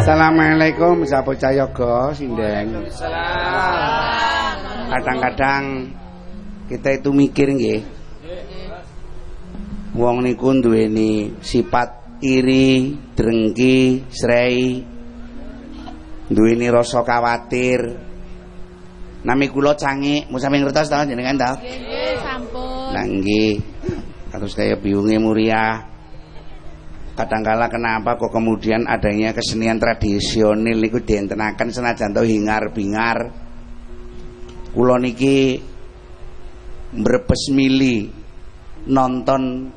Assalamualaikum Sapo Cayogo Sindeng Kadang-kadang kita itu mikir nggih Wong niku duweni sifat iri, drengki, srei duweni rasa khawatir Nami kula cangik, mau sampe ngertos ta jenengan ta? Nggih, sampun. Lah nggih. Terus kaya biunge Muria. Kadangkala kenapa kok kemudian adanya kesenian tradisional niku dientenaken senajan to hingar-bingar. Kula niki mbrebes mili nonton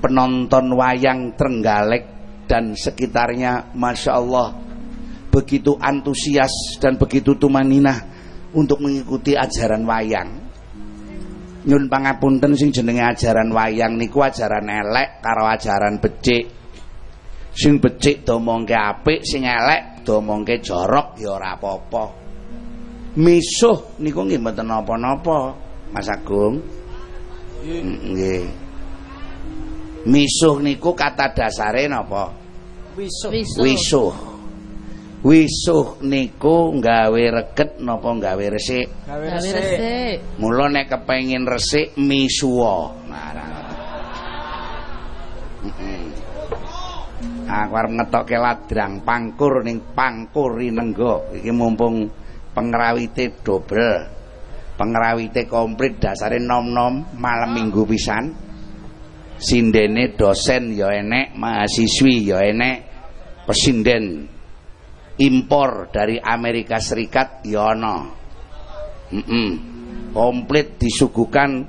penonton wayang Trenggalek dan sekitarnya Masya Allah begitu antusias dan begitu tumaninah untuk mengikuti ajaran wayang nyun pangapunten sing jenenge ajaran wayang niku ajaran elek karo ajaran becik. Sing becik do mongke apik sing elek do mongke jorok ya ora apa-apa. Misuh niku nggih mboten napa-napa Mas Agung. Nggih. Misuh niku kata dasare napa? Wisuh. Wisuh. Wisuh niku nggawe reget napa nggawe resik Gawe Gawe resik. resik. Mula nek kepengin resik misuwa. Aku arep ngetokke ladrang pangkur ning pangkur rinenggo. Iki mumpung pengrawite dobel. Pengrawite komplit dasare nom-nom malam minggu pisan. Sindene dosen ya enek, mahasiswi ya enek, pesinden impor dari Amerika Serikat ya ana. Mm-mm. Komplit disuguhkan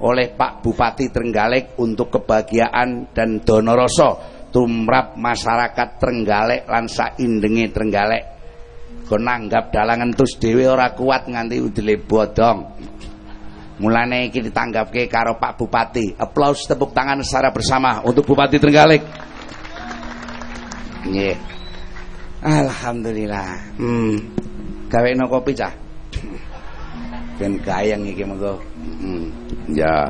oleh Pak Bupati Trenggalek untuk kebahagiaan dan donoroso tumrap masyarakat Trenggalek lan saindenge Trenggalek. Kon nanggap dalangan terus dhewe ora kuat nganti udele bodong. Mulane iki ditanggapke karo Pak Bupati. Aplaus tepuk tangan secara bersama untuk Bupati Trenggalek. Nggih. Alhamdulillah. Hmm. Gawekno kopi cah. Ben gayeng iki mengko. Hmm. Ya.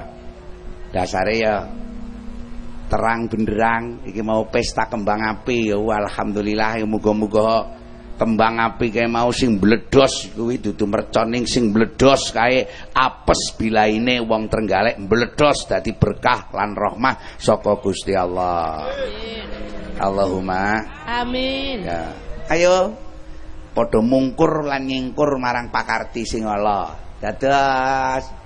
Dasare ya terang benderang iki mau pesta kembang api ya alhamdulillah ya muga-muga kembang api kae mau sing bledos kuwi dudu merconing sing bledos kae apes bilaine wong Trenggalek bledos dadi berkah lan rahmah saka Gusti Allah. Allahumma Amin. Ya. Ayo padha mungkur lan ngingkur marang pakarti sing ala. Dados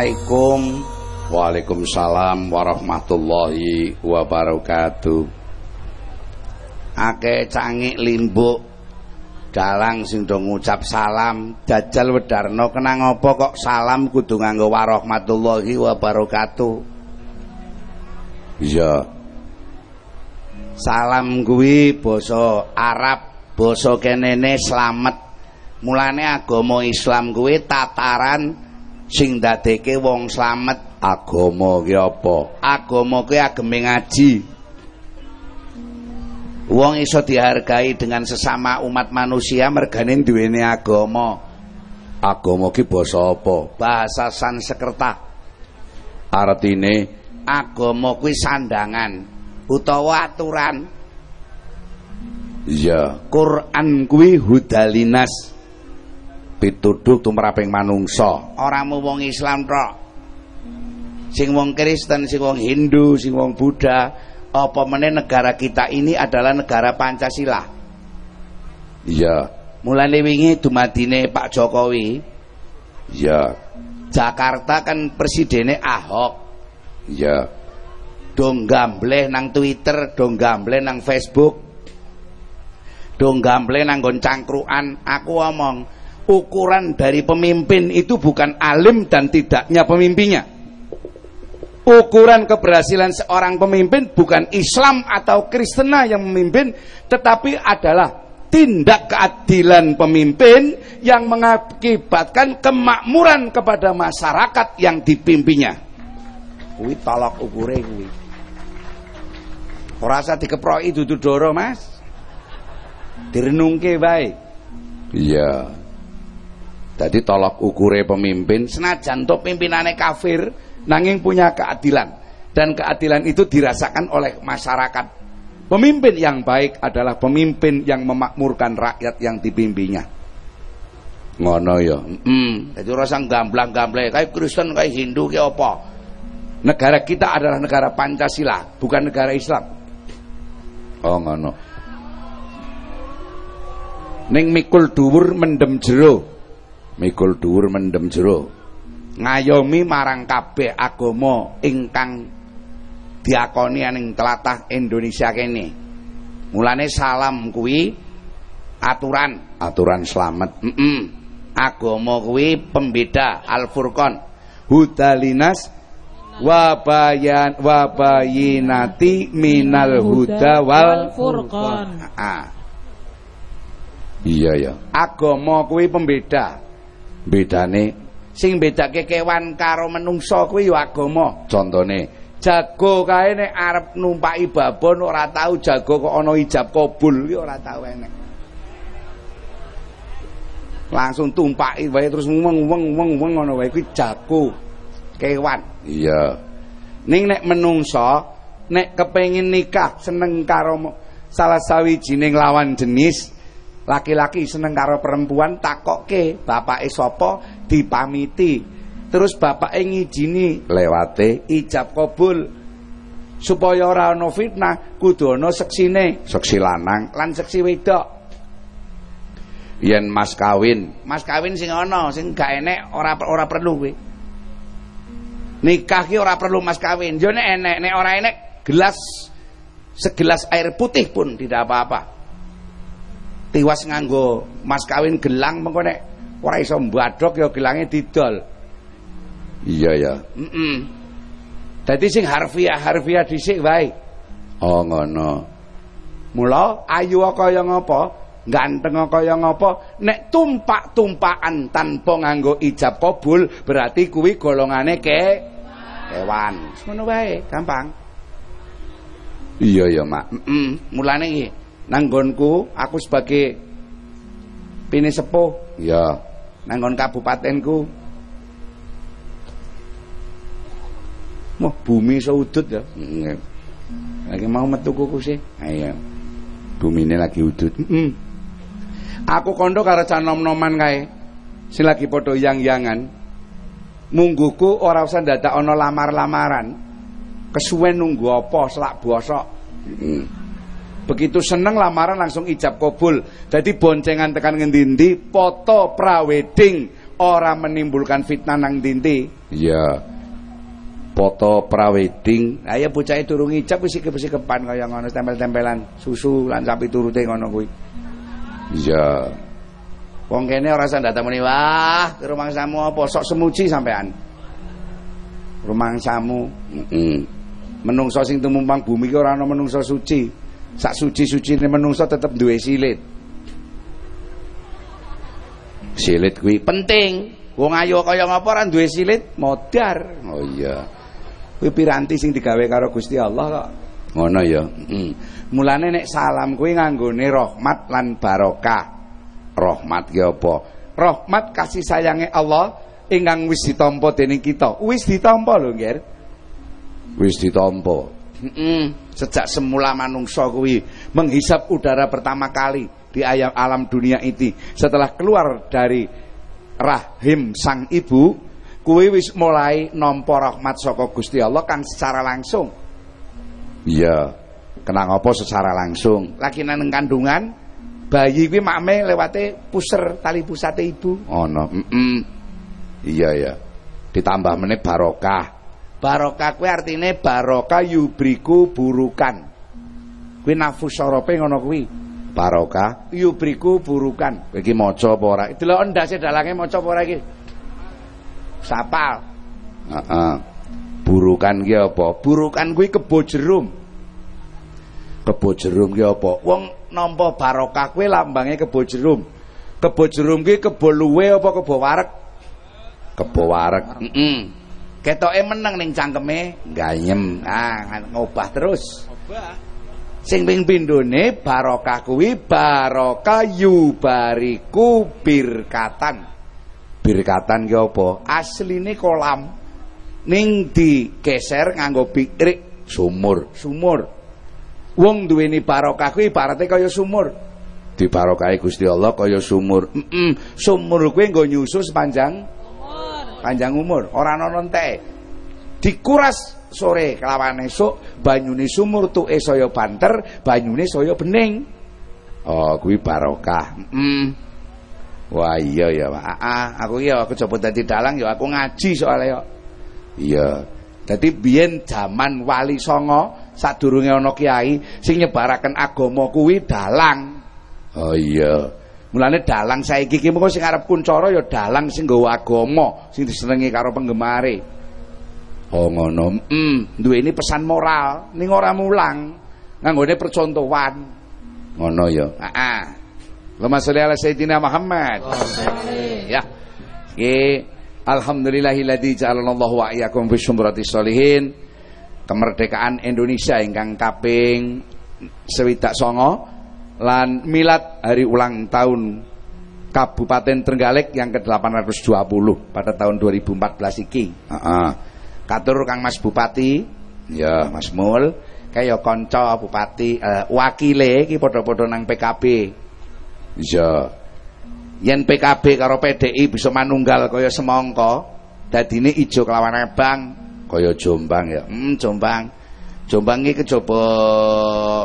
Assalamualaikum. Waalaikumsalam warahmatullahi wabarakatuh. Ake cangik limbuk. Dalang sing do ngucap salam. Jajal wedarno kenang apa kok salam kudu nganggo warahmatullahi wabarakatuh? Iya Salam kuwi basa Arab basa kenene slamet Mulane agama Islam kuwi tataran sing ndadeke wong slamet agama ki apa? Agama kuwi ageme ngaji. Wong iso dihargai dengan sesama umat manusia mergane duwene agama. Agama ki basa apa? Bahasa Sanskerta. Artine agama kuwi sandangan utawa aturan. Iya Quran kuwi hudalinas pituduh tumraping manungsa. Ora mung wong Islam tok. Sing wong Kristen sing wong Hindu sing wong Buddha apa meneh negara kita ini adalah negara Pancasila? Iya mulane wingi dumadine Pak Jokowi. Iya Jakarta kan presidennya Ahok. Iya dong gambleh nang Twitter dong gambleh nang Facebook. Dong gambleh nang nggon cangkruan aku omong ukuran dari pemimpin itu bukan alim dan tidaknya pemimpinnya. Ukuran keberhasilan seorang pemimpin bukan Islam atau Kristena yang memimpin, tetapi adalah tindak keadilan pemimpin yang mengakibatkan kemakmuran kepada masyarakat yang dipimpinnya. Kuwi tolak ukure kuwi. Ora usah dikeproki dudu Mas. Direnungke bae. Iya. Jadi tolak ukure pemimpin senajan to pimpinane kafir nanging punya keadilan dan keadilan itu dirasakan oleh masyarakat. Pemimpin yang baik adalah pemimpin yang memakmurkan rakyat yang dipimpinnya. Ngono ya. Hmm, jadi rasa gamblang-gamble kayak Kristen kayak Hindu kayak apa? Negara kita adalah negara Pancasila, bukan negara Islam. Oh ngono. Ning mikul dhuwur mendem jero mikul dhuwur mendem jero. Ngayomi marang kabeh agama ingkang diakoni ning tlatah Indonesia kene. Mulane salam kuwi aturan. Aturan selamat mm -mm. agama kuwi pembeda Al-Furqan. Hudalinas wabayan wabayinati minal huda wal furqan. Iya ya agama kuwi pembeda bedane sing bedake kewan karo menungsa kuwi ya agama. Contone jago kae nek arep numpaki babon ora tahu jago kok ana ijab kabul ki ora tahu enek. Langsung tumpaki wae terus weng weng weng weng ngono wae kuwi jago kewan. Iya. Ning nek menungsa nek kepengin nikah seneng karo salah sawijining lawan jenis laki-laki seneng karo perempuan takokke. Bapake sapa? Dipamiti. Terus bapake ngijini lewate. ijab kabul. Supaya ora ana fitnah kudu ana seksine. Seksi lanang. Lan seksi wedok. Yen mas kawin. Mas kawin sing ana sing gak enek ora ora perlu kuwi nikah ki ora perlu mas kawin. Yo nek enek nek ora enek gelas segelas air putih pun tidak apa-apa tiwas nganggo mas kawin gelang mengko nek ora iso mbadhok ya gelange didol. Iya ya heeh mm dadi sing harfiah harfiah dhisik wae. Oh ngono. Mula ayu kaya ngapa ganteng kaya ngapa nek tumpak-tumpakan tanpa nganggo ijab kabul berarti kuwi golongane ke kewan. Ngono wae gampang. Iya ya mak. Mm -mm. mulane iki nanggonku aku sebagai pini sepuh ya nanggon kabupatenku Wah, bumi seudut ya. Lagi mau metu kuku sih. Ayo. Bumi ini lagi udut. Mm -mm. Aku kondo karo cah nom-noman kae. Sing lagi padha yang-yangan. Mungguku ora usah dadak ana lamar-lamaran. Kesuwen nunggu apa selak bosok. Hmm. Begitu seneng lamaran langsung ijab kabul. Jadi boncengan tekan ngendi-endi, foto prawedding ora menimbulkan fitnah nang ndi Iya. Foto prawedding. Lah ya bocahe durung ijab wis sikep-sikepan kaya ngono tempel-tempelan susu lan sapi turute ngono kuwi. Iya. Wong kene ora usah ndatamuni wah, rumangsamu apa sok semuji sampean. Heeh. Mm -mm. Menungso sing tumumpang bumi ki ora ana menungso suci. Sak suci-sucine menungso tetep duwe silit. Silit kuwi penting. Wong ayu kaya ngapa ora duwe silit? Modar. Oh iya. Kuwi piranti sing digawe karo Gusti Allah kok. Ngono ya. Heeh. Mulane nek salam kuwi nganggone rahmat lan barokah. Rahmat ki apa? Rahmat kasih sayange Allah ingkang wis ditampa dening kita. Wis ditampa lho, Nggih. Wis ditampa. Heeh. Sejak semula manungsa kuwi menghisap udara pertama kali di ayam alam dunia ini setelah keluar dari rahim sang ibu kuwi wis mulai nampa rahmat saka Gusti Allah kang secara langsung. Iya. Kena ngopo secara langsung. Lagi nang kandungan bayi kuwi makme lewate puser tali pusate ibu. Ono. Oh, mm -mm. Iya ya. Ditambah meneh barokah. Barokah kuwi artine barokah yubriku burukan. Kuwi nafsu sorope ngono kuwi. Barokah yubriku burukan. Iki maca apa ora? Delok ndase dalange maca apa ora iki? Sapal. Heeh. Burukan ki apa? Burukan kuwi kebo jerum. Kebo jerum ki apa? Wong nampa barokah kuwi lambange kebo jerum. Kebo jerum ki kebo luwe apa kebo? Kebo. Heeh. Mm -mm. Ketoke meneng ning cangkeme gayem. Ah, ngobah terus. Ngobah. Sing ping pindhone barokah kuwi barokah yubariku birkatan. Birkatan ki apa? Asline kolam. Ning digeser nganggo bikrik sumur, sumur. Wong duweni barokah kuwi ibarate kaya sumur. Di barokahe Gusti Allah kaya sumur. Mm -mm, sumur kuwi nggo nyusu sepanjang panjang umur. Ora ana dikuras sore kelawan esuk banyune sumur tuke saya banter banyune saya bening. Oh kuwi barokah. Mm. wah iya ya Pak. Ah, aku iya aku coba dadi dalang ya aku ngaji soalnya ya. Iya. Dadi biyen jaman wali songo sadurunge ana kiai sing nyebaraken agama kuwi dalang. Oh iya Mulane dalang saiki iki mengko sing arep kuncara ya dalang sing nggawa agama, sing disenengi karo penggemare. Oh ngono. Mm, duweni pesan moral ning ora mulang. Nganggone percontohan. Ngono ya. Heeh. Allahumma sholli ala sayyidina Muhammad. Ya. Iki alhamdulillahilladzi ja'alallahu wa iyyakum fi syumratis sholihin. Kemerdekaan Indonesia ingkang kaping sewidak songo lan milad hari ulang tahun Kabupaten Trenggalek yang ke-820 pada tahun 2014 iki. Heeh. Katur Kang Mas Bupati, ya Mas Mul, kaya kanca bupati uh, wakile iki padha-padha nang PKB. Ya. Yen PKB karo PDI bisa manunggal kaya semangka, dadine ijo kelawan Abang kaya Jombang ya. Hmm, Jombang. Jombang iki kejaba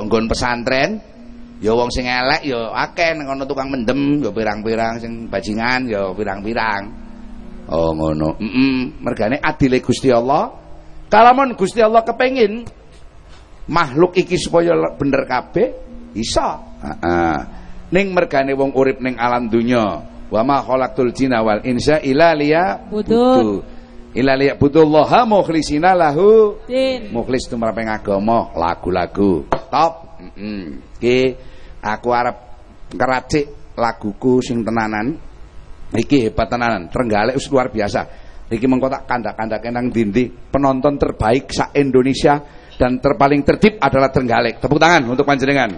nggon pesantren Ya wong sing elek ya akeh ning ana tukang mendem ya pirang-pirang sing bajingan ya pirang-pirang. Oh ngono. Heeh, mergane adile Gusti Allah. Kalamun Gusti Allah kepengin makhluk iki supaya bener kabeh iso. Heeh. Ning mergane wong urip ning alam dunya. Wa ma khalaqtul jinna wal insa illa liya Budut. Illa liya butullaha mukhlisina lahu Din. mukhlis tumraping agama lagu-lagu top heeh aku arep ngeracik laguku sing tenanan. Iki hebat tenanan Trenggalek wis luar biasa. Iki mengko tak kandak-kandake nang dindi penonton terbaik sa Indonesia dan terpaling tertib adalah Trenggalek tepuk tangan untuk panjenengan.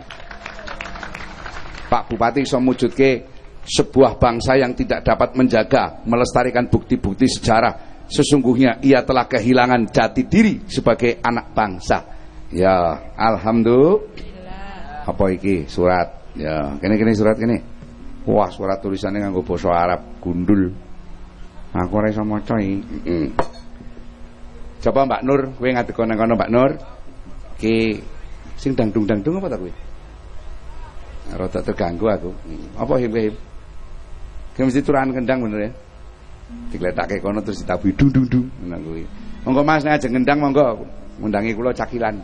Pak Bupati iso mujudke sebuah bangsa yang tidak dapat menjaga melestarikan bukti-bukti sejarah. Sesungguhnya ia telah kehilangan jati diri sebagai anak bangsa ya alhamdulillah. Apa iki? Surat. Ya kene kene surat kene. Wah surat tulisannya nganggo basa Arab gundul. Aku ora iso maca iki. Coba Mbak Nur kowe ngadeg nang kono Mbak Nur. Ki sing dangdung-dangdung apa ta kowe? Rada terganggu aku. Apa him him? Ki mesti turahan kendang bener ya? Digletake kono terus ditabuhi dung dung dung ngono kuwi. Monggo Mas nek ajeng ngendang monggo ngundangi kula cakilan.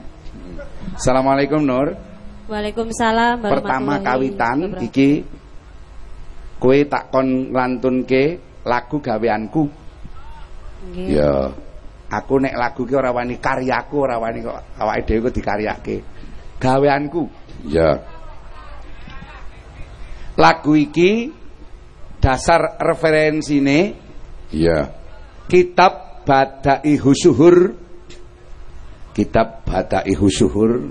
Assalamualaikum Nur. Waalaikumsalam Pertama kawitan iki kowe tak kon nglantunke lagu gaweanku. Nggih. Ya. Aku nek lagu ki ora wani karyaku, ora wani kok awake dhewe kok dikaryake. Gaweanku. Ya. Lagu iki dasar referensine ya kitab Badai Husuhur kitab Badai Husuhur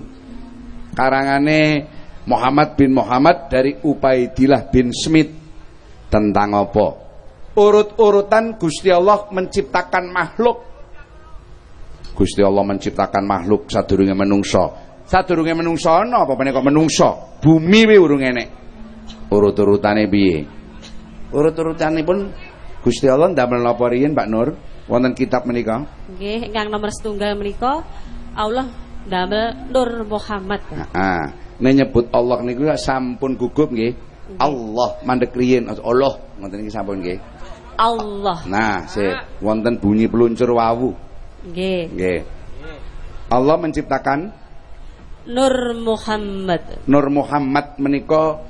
karangane Muhammad bin Muhammad dari Ubaidillah bin Smith. Tentang apa? Urut-urutan Gusti Allah menciptakan makhluk. Gusti Allah menciptakan makhluk sadurunge menungso. Sadurunge menungso ana apa meneh kok menungso? Bumi wi urung enek. Urut-urutane piye? Urut-urutanipun Gusti Allah ndamel napa riyin Pak Nur? Wonten kitab menika? Nggih, ingkang nomor setunggal menika Allah damel Nur Muhammad. Heeh. Nek nyebut Allah niku ya sampun gugup nggih. Allah mandek riyin Allah ngoten iki sampun nggih. Allah. Nah, sik wonten bunyi peluncur wawu. Nggih. Nggih. Allah menciptakan Nur Muhammad. Nur Muhammad menika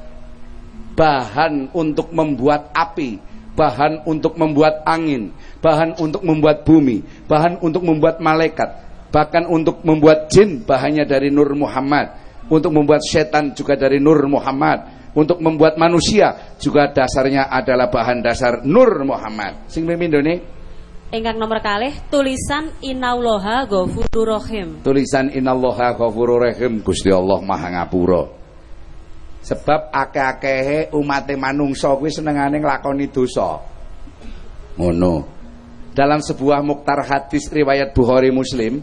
bahan untuk membuat api, bahan untuk membuat angin, bahan untuk membuat bumi, bahan untuk membuat malaikat, bahkan untuk membuat jin bahannya dari Nur Muhammad, untuk membuat setan juga dari Nur Muhammad, untuk membuat manusia juga dasarnya adalah bahan dasar Nur Muhammad. Sing nih Ingkang nomor kalih tulisan Innallaha Ghafurur Rahim. tulisan innallaha ghafurur rahim Gusti Allah Maha Ngapura. Sebab akeh-akehe umate manungsa kuwi senengane nglakoni dosa. Ngono. Dalam sebuah muktar hadis riwayat Bukhari Muslim,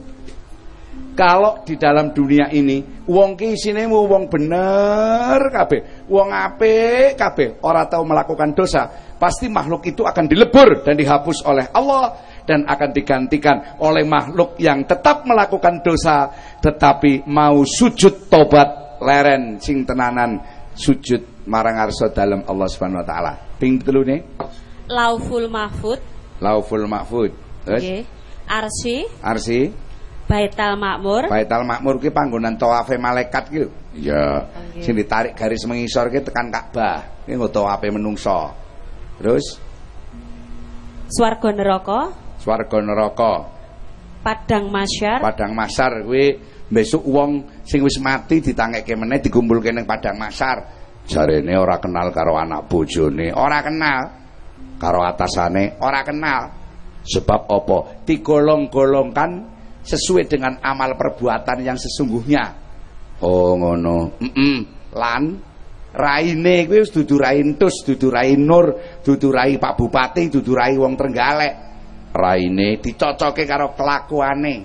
kalau di dalam dunia ini wong ki isine mu wong bener kabeh, wong apik kabeh, ora tahu melakukan dosa, pasti makhluk itu akan dilebur dan dihapus oleh Allah dan akan digantikan oleh makhluk yang tetap melakukan dosa tetapi mau sujud tobat leren sing tenanan sujud marang arsa dalam Allah Subhanahu wa taala. Ping telune Lauful Mahfud. Lauful Mahfud. Terus Nggih. Arsi, arsi Baital Makmur. Baitul Makmur ki panggonan tawafe malaikat ki lho. Iya. Oke. Sing ditarik garis mengisor ki tekan Ka'bah. Ki nggo tawafe menungso. Terus Swarga neraka, swarga neraka, Padang Masyar, padang masar kuwi besok wong sing wis mati ditangekke meneh dikumpulke ning padang masar. Jarene ora kenal karo anak bojone, ora kenal karo atasane, ora kenal. Sebab apa? Digolong-golongkan sesuai dengan amal perbuatan yang sesungguhnya. Oh ngono. Heeh. Lan raine kuwi wis dudu rai entus, dudu rai nur, dudu rai Pak Bupati, dudu rai wong Trenggalek. Raine dicocoke karo kelakuane.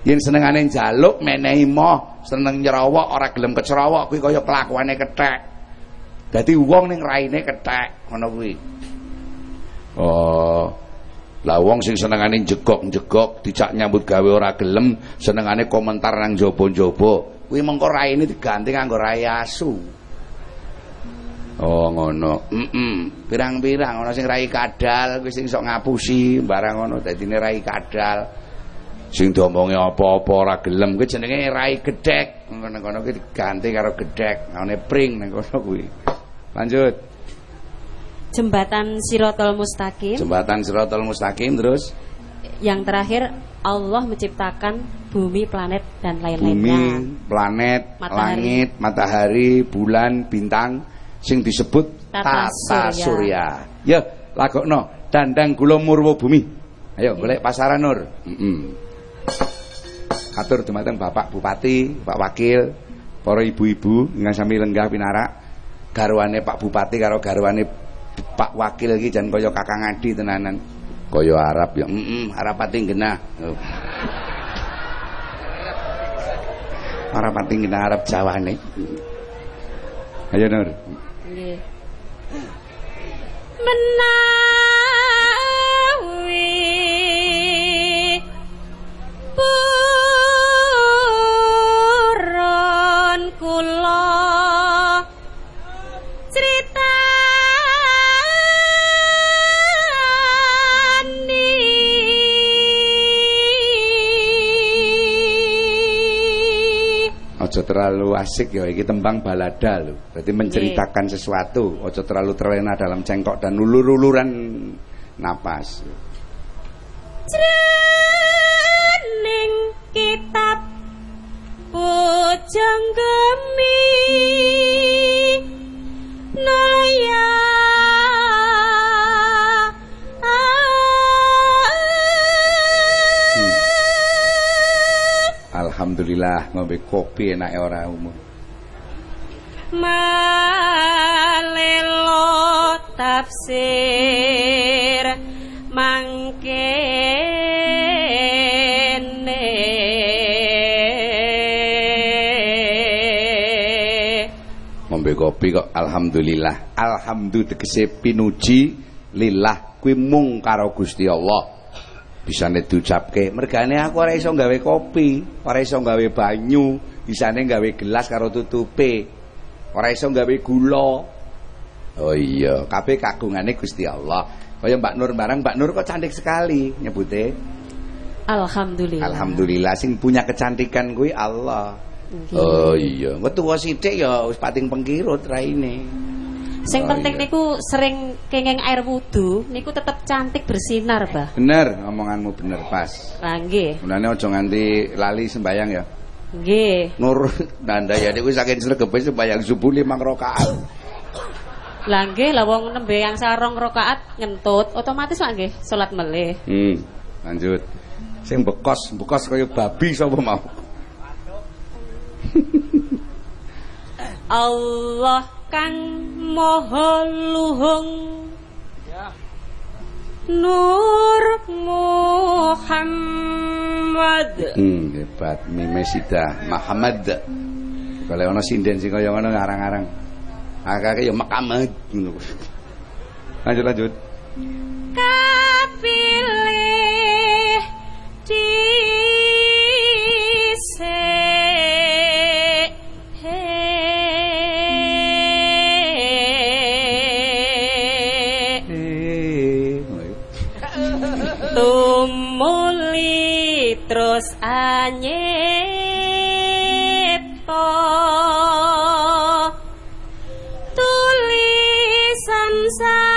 Yen senengane njaluk menehi moh, seneng nyerowok ora gelem kecerawok kuwi kaya kelakuane kethek. Dadi wong ning raine kethek ngono kuwi. Oh. Lah wong sing senengane jegok-jegok dicak nyambut gawe ora gelem, senengane komentar nang jaba-jaba. Kuwi mengko raine diganti kanggo rai asu. Oh ngono. Heeh. Pirang-pirang ana sing rai kadal, kuwi sing sok ngapusi barang ngono dadine rai kadal. Sing diomongi apa-apa ora gelem kuwi jenenge rai gedhek. Ngono-ngono kuwi diganti karo gedhek, ngene pring ning kono kuwi. Lanjut. Jembatan Sirotol Mustaqim. Jembatan Sirotol Mustaqim terus Yang terakhir Allah menciptakan bumi, planet dan bumi, lain-lainnya. planet, Matahari. langit, matahari, bulan, bintang sing disebut Tata tata, surya. surya. Ya, lagokno dandang kula murwa bumi. Ayo golek pasaran Nur. Heeh. Atur dumateng Bapak Bupati, Pak Wakil, para ibu-ibu ingkang sami lenggah pinarak. Garwane Pak Bupati karo garwane Pak Wakil iki jan kaya Kakang Adi tenanan. Kaya Arab ya. Heeh, Arab pati genah. Oh. Arab pati genah Arab Jawane. Ayo Nur. Nggih. Menawi terlalu asik ya iki tembang balada lho. Berarti menceritakan sesuatu, ojo terlalu terlena dalam cengkok dan ulur-uluran napas. jroning kitab pujang gemi Alhamdulillah ngombe kopi enake ora umum. malelo tafsir mangkene Ngombe kopi kok alhamdulillah. Alhamdulillah tegese pinuji lillah kuwi mung karo Gusti Allah. Bisane diucapke, mergane aku ora iso gawe kopi, ora iso gawe banyu, bisane gawe gelas karo tutupe. Ora iso gawe gula. Oh iya, kabeh kagungane Gusti Allah. Kaya Mbak Nur barang Mbak Nur kok cantik sekali nyebute. Alhamdulillah Alhamdulillah sing punya kecantikan kuwi Allah. Oh iya, wetu sithik ya wis pating pengkirut raine. Sing Oh, penting iya. niku sering kenging air wudu niku tetap cantik bersinar, Bah. Bener, omonganmu bener pas. Lah nggih. Mulane aja nganti lali sembayang ya. Nggih. Nur nanda ya niku saking sregepe sembayang subuh limang rakaat. Lah nggih, lah wong nembe yang sarong rakaat ngentut, otomatis lah nggih salat melih. Hmm, lanjut. Sing bekos, bekos kaya babi sapa mau. Allah kang maha luhung Nur Muhammad Hmm, hebat. Mime Sida Muhammad. Kalau ana sinden sing kaya ngono ngarang-arang. Akake ya Muhammad ngono. Lanjut lanjut. kapilih dhisik tumuli terus anyipta tulisan satu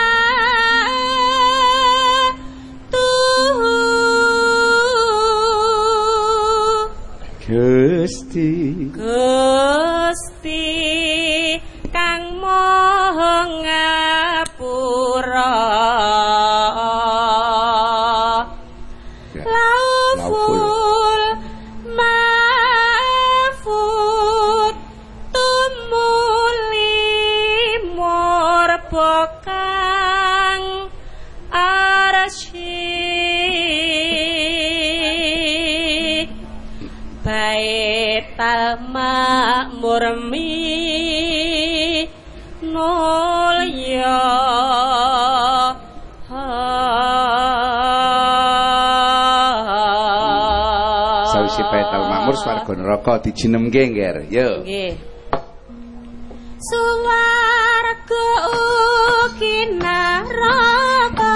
swarga. Neraka dijinemke ngger yo. Nggih. Suwarga ugi neraka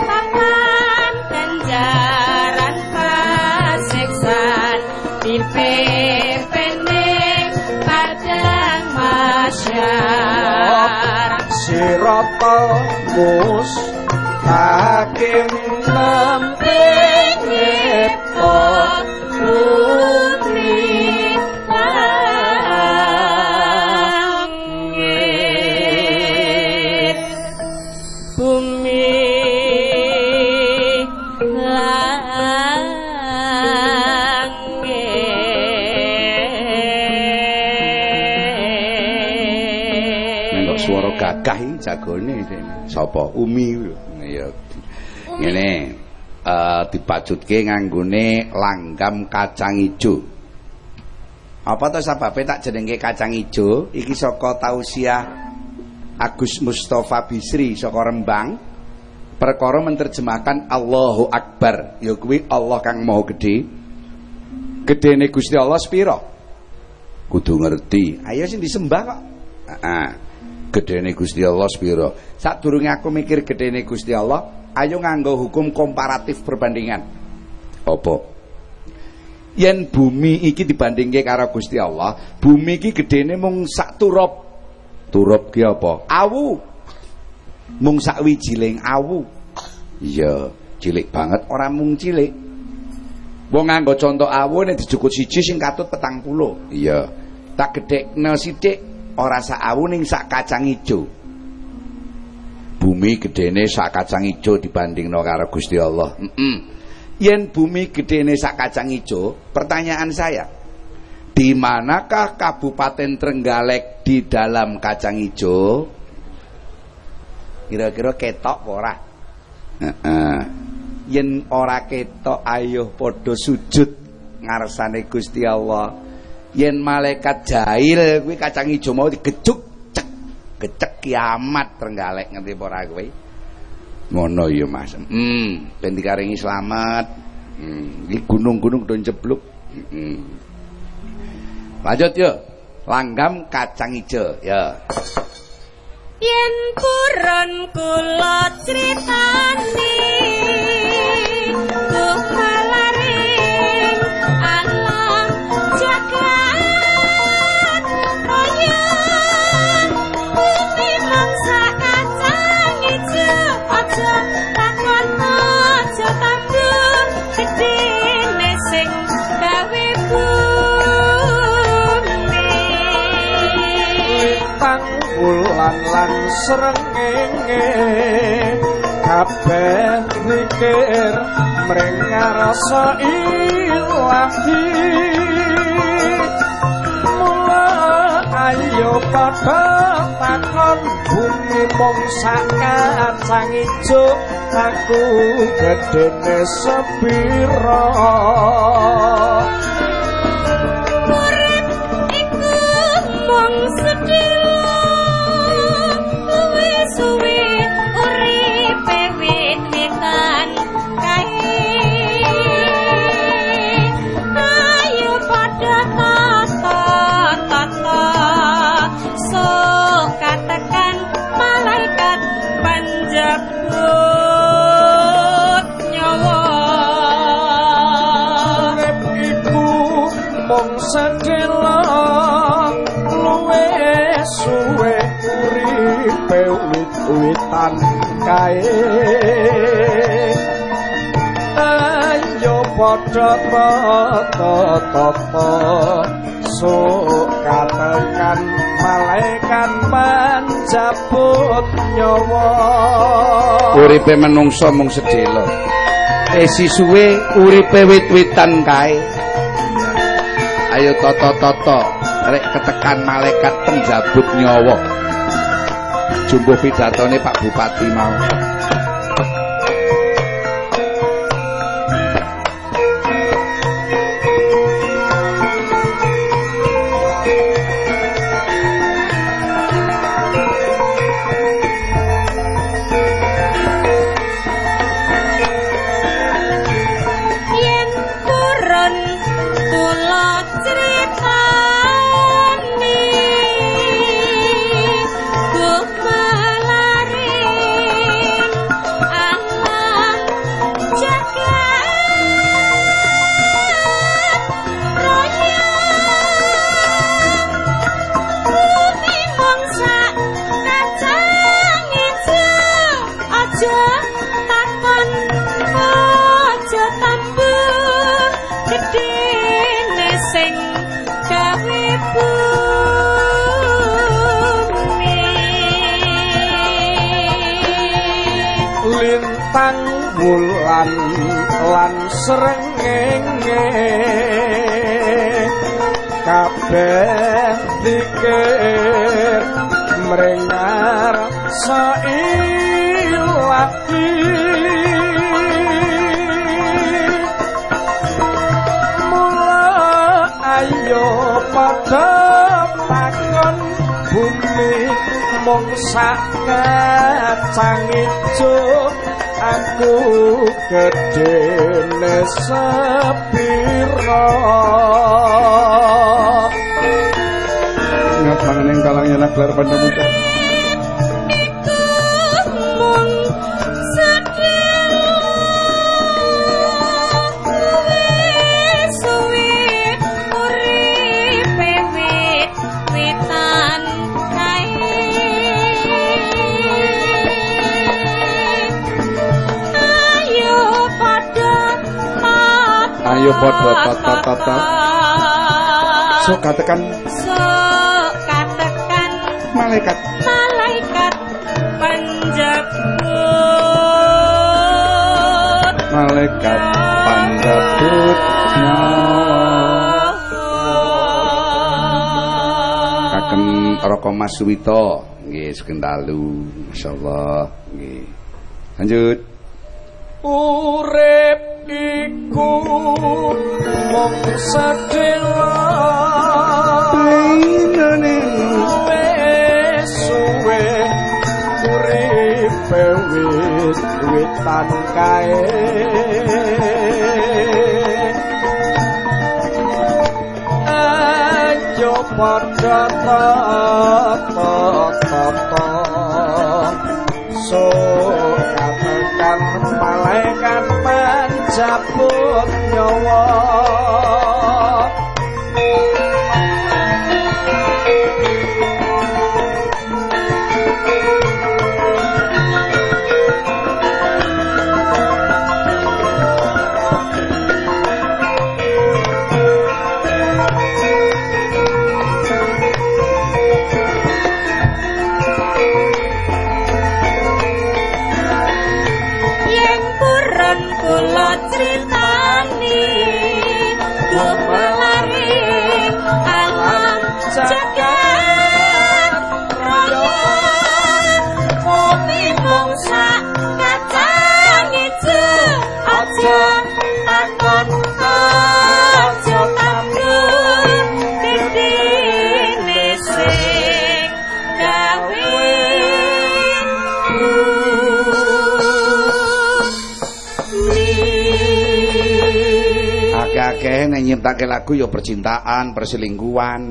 papan ganjaran pasiksan. Dipepene padang masyar sirata mus takim lempeng jagone dene. Sapa? Umi. Ya. Ngene. Eh dipajutke nganggone langgam kacang ijo. Apa to sababe tak jenenge kacang ijo? Iki saka tausiah Agus Mustafa Bisri saka Rembang. Perkara menerjemahkan Allahu Akbar. Ya kuwi Allah kang Maha Gedhe. Gedene Gusti Allah sepira? Kudu ngerti. Ayo sing disembah kok. Heeh. Gedene Gusti Allah sepira? Sadurunge aku mikir gedene Gusti Allah, ayo nganggo hukum komparatif perbandingan. Apa? Yen bumi iki dibandingke karo Gusti Allah, bumi iki gedene mung sak turop. Turop ki apa? Awu. Mung sak wijiling awu. Iya, cilik banget ora mung cilik. Wong nganggo contoh awu nek dijukut siji sing katut petang puluh. Iya. Tak gedhekno sithik ora sak awu sak kacang ijo. Bumi gedene sak kacang ijo dibandingno karo Gusti Allah. Heeh. Yen bumi gedene sak kacang ijo, pertanyaan saya, di manakah Kabupaten Trenggalek di dalam kacang ijo? Kira-kira ketok ora? Heeh. Yen ora ketok ayo padha sujud ngarsane Gusti Allah. Yen malaikat jahil kuwi kacang ijo mau digejuk cek gecek kiamat Trenggalek ngerti apa ora kowe? Ngono ya Mas. Hmm, ben dikaringi. Hmm, iki gunung-gunung do jebluk. Hmm. Lanjut yuk. Langgam kacang ijo, ya. yen purun kula critani wulan lan srengenge. Kabeh mikir mring ngarasa ilahi. Mula ayo padha takon bumi mung sak kacang ijo aku gedene sepira wit-witan kae ayo padha tata sok katekan malaikat panjabut nyawa Uripe menungso mung sedhela. Esi suwe uripe wit-witan kae. Ayo toto-toto rek ketekan malaikat penjabut nyawa. Jumbo pidatone Pak Bupati mau. sak kacang ijo aku gedene sepiro ngapa neng kalangnya nak lar Ayo padha tata-tata. Sok katakan. Sok katakan. Malaikat. Malaikat penjemput malaikat panjabut. Kagem Raka Mas Suwito nggih sugeng dalu masyaallah nggih. Lanjut. Urip iku mung sedela wis suwe uripe wit witan kae. Ayo padha tata so katakan malaikat cabut nyawa. Nyiptake lagu ya percintaan, perselingkuhan.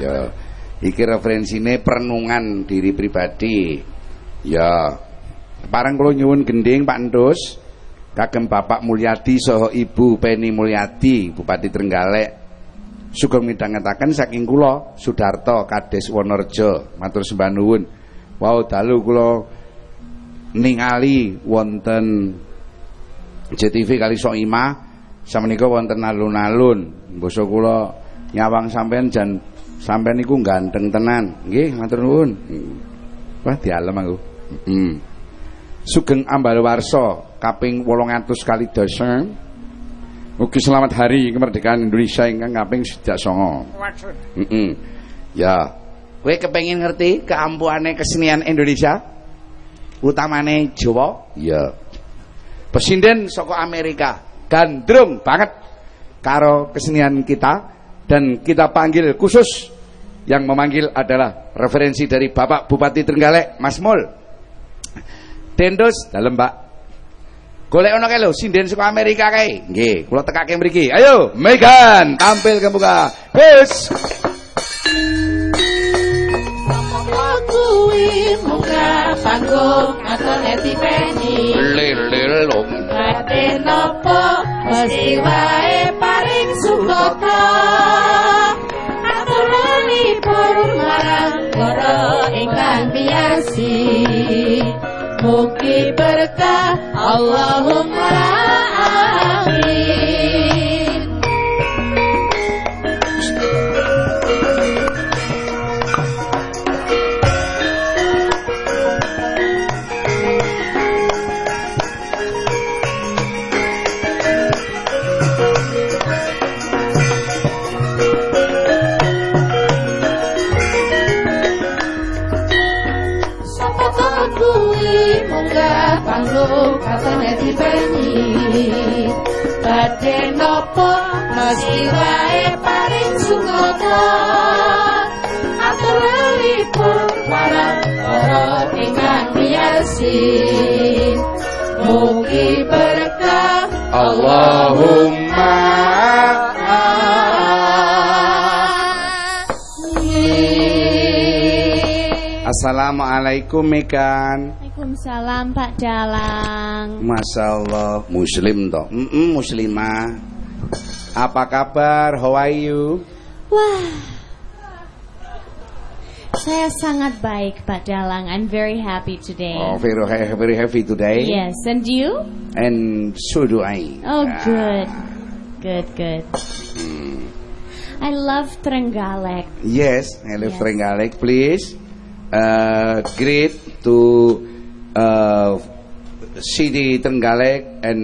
Ya. Iki referensine perenungan diri pribadi. Ya. Parang kula nyuwun gending Pak Endus kagem Bapak Mulyadi saha Ibu Peni Mulyadi Bupati Trenggalek. Sugeng midhangetaken saking kula Sudarto Kades Wonorejo. Matur sembah nuwun. Wau dalu kula ningali wonten JTV kali Soimah samenika wonten alun-alun. Basa kula nyawang sampean jan sampean niku ganteng tenan. Nggih, matur nuwun. Wah, dialem aku. Heeh. Sugeng Ambal Warso kaping 800 kali dasa. Mugi selamat hari kemerdekaan Indonesia ingkang kaping 69. Heeh. Ya. Kowe kepengin ngerti keampuhane kesenian Indonesia? Utamane Jawa? Ya. Presiden saka Amerika gandrung banget karo kesenian kita. Dan kita panggil khusus yang memanggil adalah referensi dari Bapak Bupati Trenggalek Mas Mul. Dendos dalem Mbak. Golek ono kae lho sinden saka Amerika kae. Nggih kula tekake mriki. Ayo Megan tampil ke muka wis kuwi muka panggung atau neti peni lililung Batin nopo mesti wae paring sukata Aturunipun marang para ingkang biasi Mugi berkah Allahumma badhe nopo mesti wae paring sumata aturipun para para ingkang miyarsi mugi berkah Allahumma. Assalamualaikum Mekan Waalaikumsalam Pak Dalang. Masya Allah Muslim toh. Mm -mm, Muslimah. Apa kabar? How are you? Wah. Saya sangat baik Pak Dalang. I'm very happy today. Oh very, very happy today. Yes, and you? And so do I. Oh, Ah, good. Good, good. I love Trenggalek. Yes I live Yes. Trenggalek Please. Uh, Greet to uh, City Trenggalek And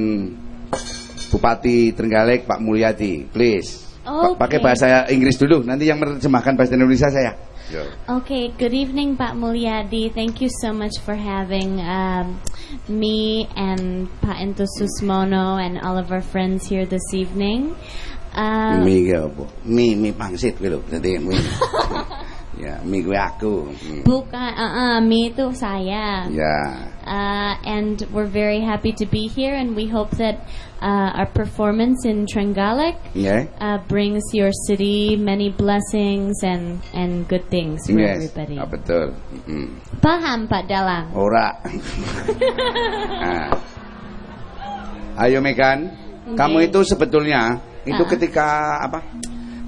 Bupati Trenggalek Pak Mulyadi Please Oke. Pakai bahasa Inggris dulu Nanti yang menerjemahkan bahasa Indonesia saya Okay, good evening, Pak Mulyadi. Thank you so much for having um, me and Pak Ento Susmono and all of our friends here this evening. Mie apa? Mie mie pangsit dadi mie. ya, mie kuwi aku. Hmm. bukan, uh, uh, me itu saya. Ya. Uh, and we're very happy to be here, and we hope that uh, our performance in Trenggalek Ya. uh, brings your city many blessings and and good things for Yes. everybody. Ah, betul. Hmm. Paham Pak Dalang? Ora. Nah. Ayo Megan, kamu itu sebetulnya itu Ah. ketika apa?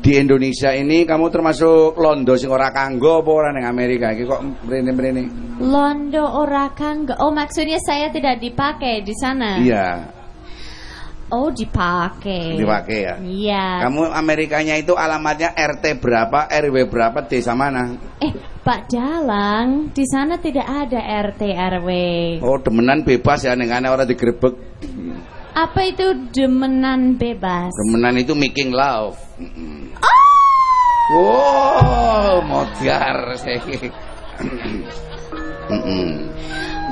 Di Indonesia ini kamu termasuk londo sing ora kanggo apa ora ning Amerika iki kok mrene-mrene. Londo ora kanggo. Oh maksudnya saya tidak dipakai di sana. Iya, Oh dipakai. dipakai ya. Iya. Kamu Amerikanya itu alamatnya RT berapa, RW berapa, desa mana? Eh Pak Dalang, di sana tidak ada RT RW. Oh, demenan bebas ya ning ana ora digrebek. Apa itu demenan bebas? Demenan itu making love. Oh! Wow, modar saya.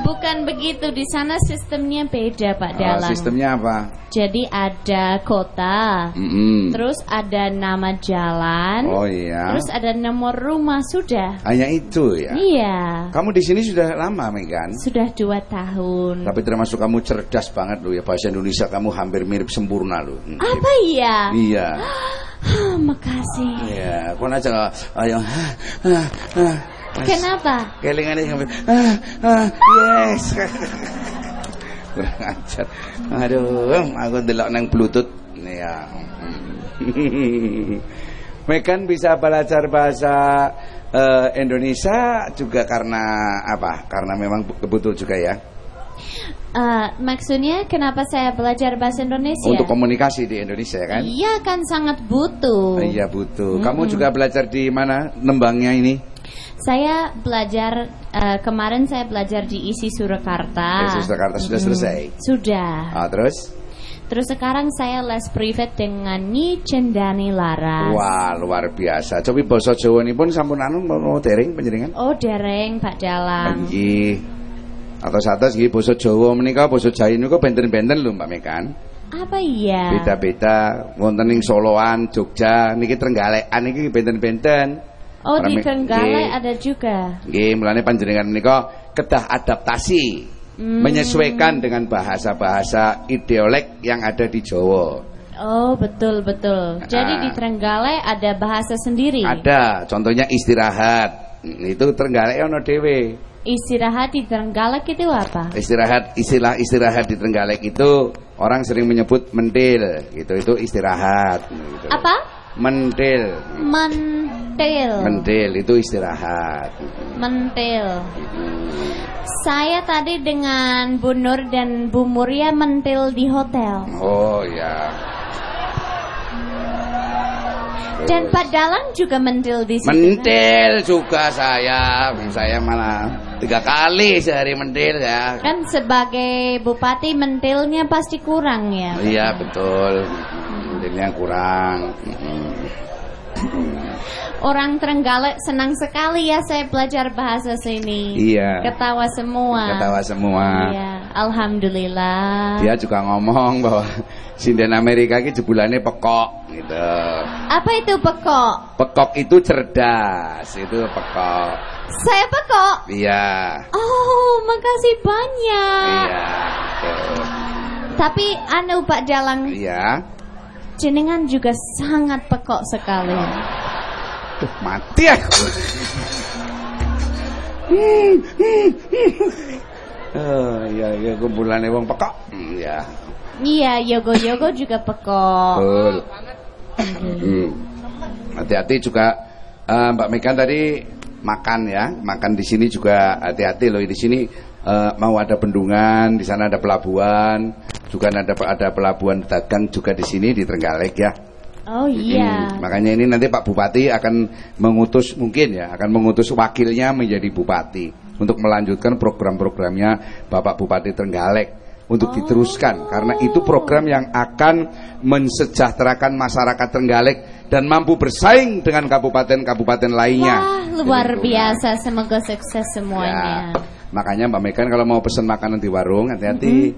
Bukan begitu. Di sana sistemnya beda Pak Oh, Dalang. sistemnya apa? Jadi ada kota, Mm-mm. terus ada nama jalan, Oh iya. terus ada nomor rumah sudah. Hanya itu ya. Iya. Kamu di sini sudah lama, Megan. Sudah dua tahun. Tapi termasuk kamu cerdas banget loh ya bahasa Indonesia kamu hampir mirip sempurna loh. Mm. Apa iya? Iya. Makasih. Iya, kau aja ayo. Kenapa? Kelingan ini sampai ah, ah, yes. Kurang ajar. Aduh, aku delok nang bluetooth. Ya. Megan bisa belajar bahasa eh, Indonesia juga karena apa? Karena memang betul juga ya. Eh, maksudnya kenapa saya belajar bahasa Indonesia? Untuk komunikasi di Indonesia kan? Iya kan sangat butuh. Iya butuh. Kamu juga belajar di mana? Nembangnya ini? Saya belajar eh, kemarin saya belajar di ISI Surakarta. Eh, Surakarta sudah selesai. Sudah. Ah, terus? Terus sekarang saya les privat dengan Nyi Cendani Laras. Wah, luar biasa. Coba basa Jawa ini pun sampun anu mau dereng panjenengan? Oh dereng Pak Dalang. Nggih. Atau satu nggih basa Jawa menika basa Jawa niku benten-benten lho Mbak Mekan. Apa iya? Beda-beda wonten ing Soloan, Jogja, niki Trenggalekan niki benten-benten. Oh di Trenggalek ada juga. Nggih, mulane panjenengan menika kedah adaptasi. Hmm. Menyesuaikan dengan bahasa-bahasa ideolek yang ada di Jawa. Oh betul betul. Jadi Ah. di Trenggalek ada bahasa sendiri. Ada, contohnya istirahat. Itu Trenggalek ono dhewe. Istirahat di Trenggalek itu apa? Istirahat istilah istirahat di Trenggalek itu orang sering menyebut mentil gitu. Itu istirahat gitu. Apa? Mentil. Mentil. Mentil itu istirahat. Mentil. Saya tadi dengan Bu Nur dan Bu Muria mentil di hotel. Oh ya. Dan Pak Dalang juga mentil di situ. kan? Mentil juga saya. Saya malah tiga kali sehari mentil ya. Kan sebagai bupati mentilnya pasti kurang ya. Iya betul. Mentilnya kurang. Orang Trenggalek senang sekali ya saya belajar bahasa sini. Iya. Ketawa semua. Ketawa semua. Iya. Alhamdulillah. Dia juga ngomong bahwa sinden Amerika ini jebulannya pekok gitu. Apa itu pekok? Pekok itu cerdas, itu pekok. Saya pekok. Iya. Oh, makasih banyak. Iya. Tapi anu Pak Jalang, Iya. Jenengan juga sangat pekok sekali. Tuh, mati aku. Oh, iya iya kumpulannya wong pekok. Ya. Iya, Yogo-Yogo juga pekok. Betul. Hmm. Hati-hati juga eh, Mbak Megan tadi makan ya, makan di sini juga hati-hati loh di sini eh, mau ada bendungan, di sana ada pelabuhan, juga ada ada pelabuhan dagang juga di sini di Trenggalek ya. Oh iya. Hmm, makanya ini nanti Pak Bupati akan mengutus mungkin ya, akan mengutus wakilnya menjadi bupati untuk melanjutkan program-programnya Bapak Bupati Trenggalek untuk diteruskan karena itu program yang akan mensejahterakan masyarakat Trenggalek dan mampu bersaing dengan kabupaten-kabupaten lainnya. Wah, luar Jadi, biasa. Semoga sukses Ya, semuanya. makanya Mbak Megan kalau mau pesan makanan di warung hati-hati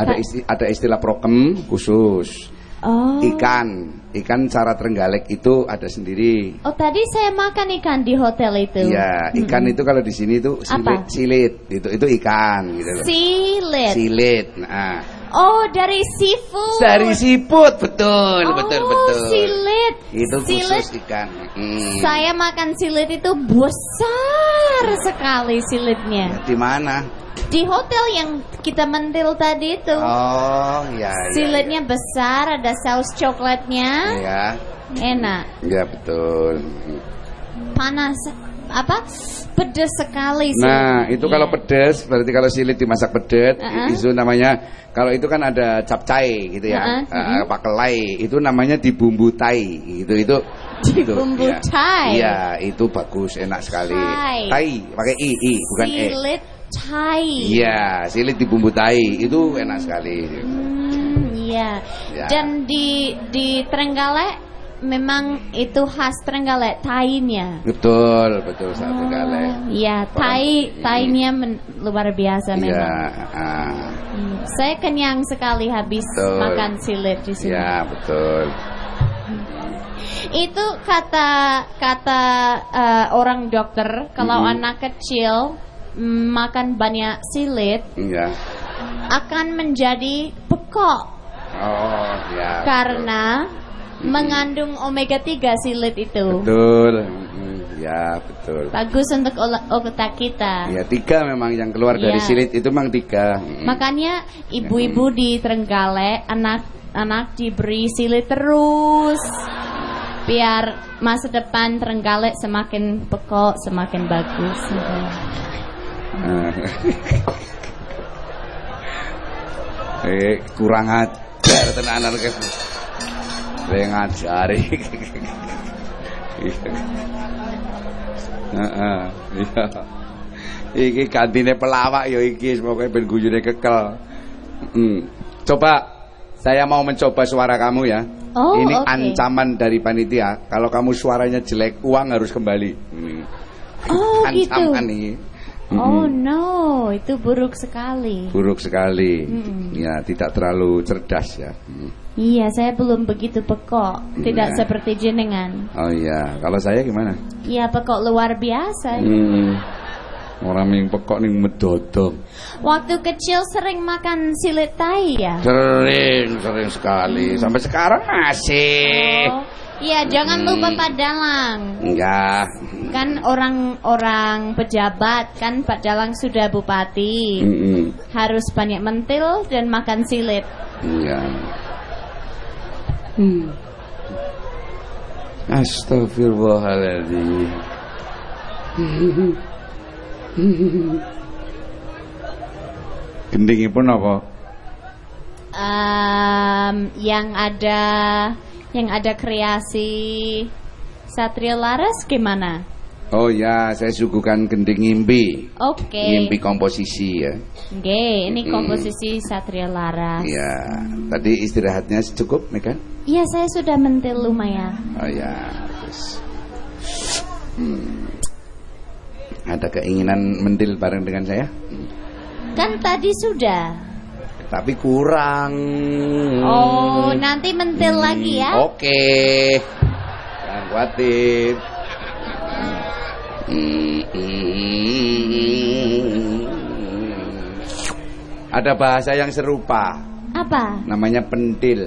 ada Pak. isti- ada istilah prokem khusus. Oh. Ikan, ikan cara Trenggalek itu ada sendiri. Oh, tadi saya makan ikan di hotel itu. Iya, ikan itu kalau di sini itu silit, Apa? silit, itu itu ikan gitu loh. Silit. Silit. Nah, Oh, dari seafood. dari siput, betul, oh, betul, betul. silit. Itu silit. khusus ikan. Hmm. Saya makan silit itu besar sekali silitnya. Di mana? Di hotel yang kita mentil tadi itu. Oh, ya. ya, Silitnya besar, ada saus coklatnya. Ya, Enak. ya betul. Panas apa? Pedas sekali sih. Nah, itu kalau Iya. pedes, berarti kalau silit dimasak pedet, Uh-uh. itu namanya kalau itu kan ada capcay gitu ya, Uh-uh, uh, pakelai, itu namanya dibumbutai, gitu itu. itu, Dibumbutai? Iya, Ya, itu bagus, enak sekali. Tai. Tai, pakai i, i, bukan e. Silit Thai. Iya, silit dibumbutai, itu enak sekali. Hmm, iya. Ya. Dan di di Trenggalek memang itu khas Trenggalek Thai-nya. Betul, betul satu kali. Iya, Thai Thai-nya men- luar biasa Iya, memang. ah, Hmm, Saya kenyang sekali habis Betul. makan silit di sini. iya betul. Itu kata kata eh, orang dokter kalau Mhm. anak kecil mm, makan banyak silit Iya. akan menjadi pekok Oh, ya. karena mengandung omega 3 silit itu. betul. Ya, betul. Bagus untuk otak kita. Ya tiga memang yang keluar dari Iya. silit itu memang tiga. Makanya ibu-ibu di Trenggalek anak-anak diberi silit terus biar masa depan Trenggalek semakin pekok, semakin bagus. Ah. eh kurang ajar tenanan ke. Saya ngajari. Heeh, iya. Iki gantine pelawak ya iki semoga ben guyune kekel. Mm. Coba saya mau mencoba suara kamu ya. Oh, Ini oke. ancaman dari panitia. Kalau kamu suaranya jelek, uang harus kembali. Ini. Oh gitu. Ancaman nih. Oh Mm-mm. no, itu buruk sekali. buruk sekali. Mm-mm. Ya, tidak terlalu cerdas ya. Mm. Iya, saya belum begitu pekok, tidak Iya. seperti jenengan. Oh iya, kalau saya gimana? Iya, pekok luar biasa. Hmm. Orang yang pekok nih medodong. Waktu kecil sering makan silit tai ya. Sering, sering sekali. Sampai sekarang masih. Oh, iya, jangan Hmm. lupa Pak Dalang. Enggak. Kan orang-orang pejabat kan Pak Dalang sudah bupati. Mm-mm. Harus banyak mentil dan makan silit. Enggak. Hmm. Astagfirullahaladzim. Gendingnya pun apa? Em, yang ada yang ada kreasi Satria Laras gimana? Oh ya, saya suguhkan gending ngimpi. Oke. Ngimpi komposisi ya. Oke, ini komposisi Satria Laras. Ya, tadi istirahatnya cukup, Megan? Iya, saya sudah mentil lumayan. Oh ya, terus. Hmm. Ada keinginan mendil bareng dengan saya? Hmm. Kan tadi sudah. Tapi kurang. Oh, nanti mentil Hmm, lagi ya. Oke. Jangan khawatir. Hmm, hmm. Ada bahasa yang serupa, Apa? namanya pentil.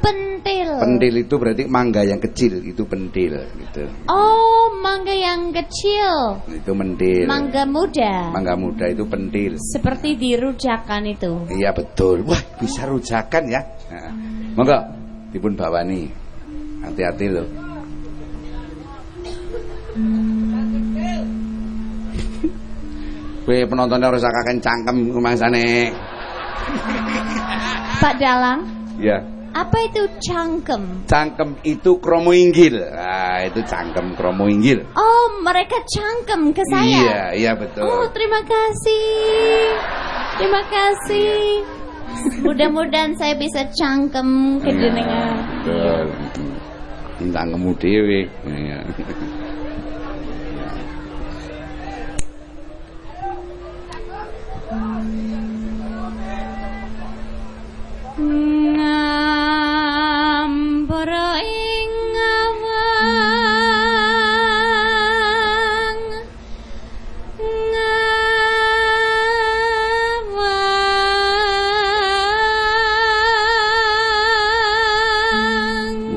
Pentil. Pentil itu berarti mangga yang kecil, itu pentil gitu. Oh, mangga yang kecil. Itu mentil. Mangga muda. Mangga muda itu pentil. Seperti dirujakan itu. Iya betul. Wah, bisa rujakan ya. Nah, monggo dipun bawani. Hati-hati loh. Kowe penontonnya harus kakek cangkem kemangsane. Pak Dalang, Ya. apa itu cangkem? Cangkem itu kromo inggil. Ah, itu cangkem kromo inggil. Oh, mereka cangkem ke saya. Iya, iya betul. Oh, terima kasih. Terima kasih. Mudah-mudahan saya bisa cangkem ke jenengan. Betul. Ngemu dhewe. Iya. Ngambara ing ngawang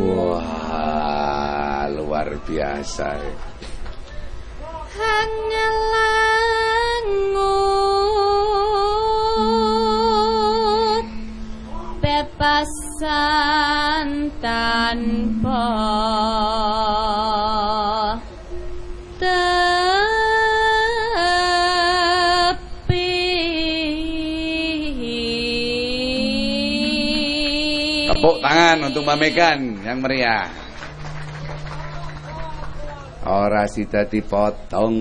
Wah, luar biasa. Bebasan tanpa tepi Tepuk tangan untuk Mbak Megan yang meriah. Ora sida dipotong.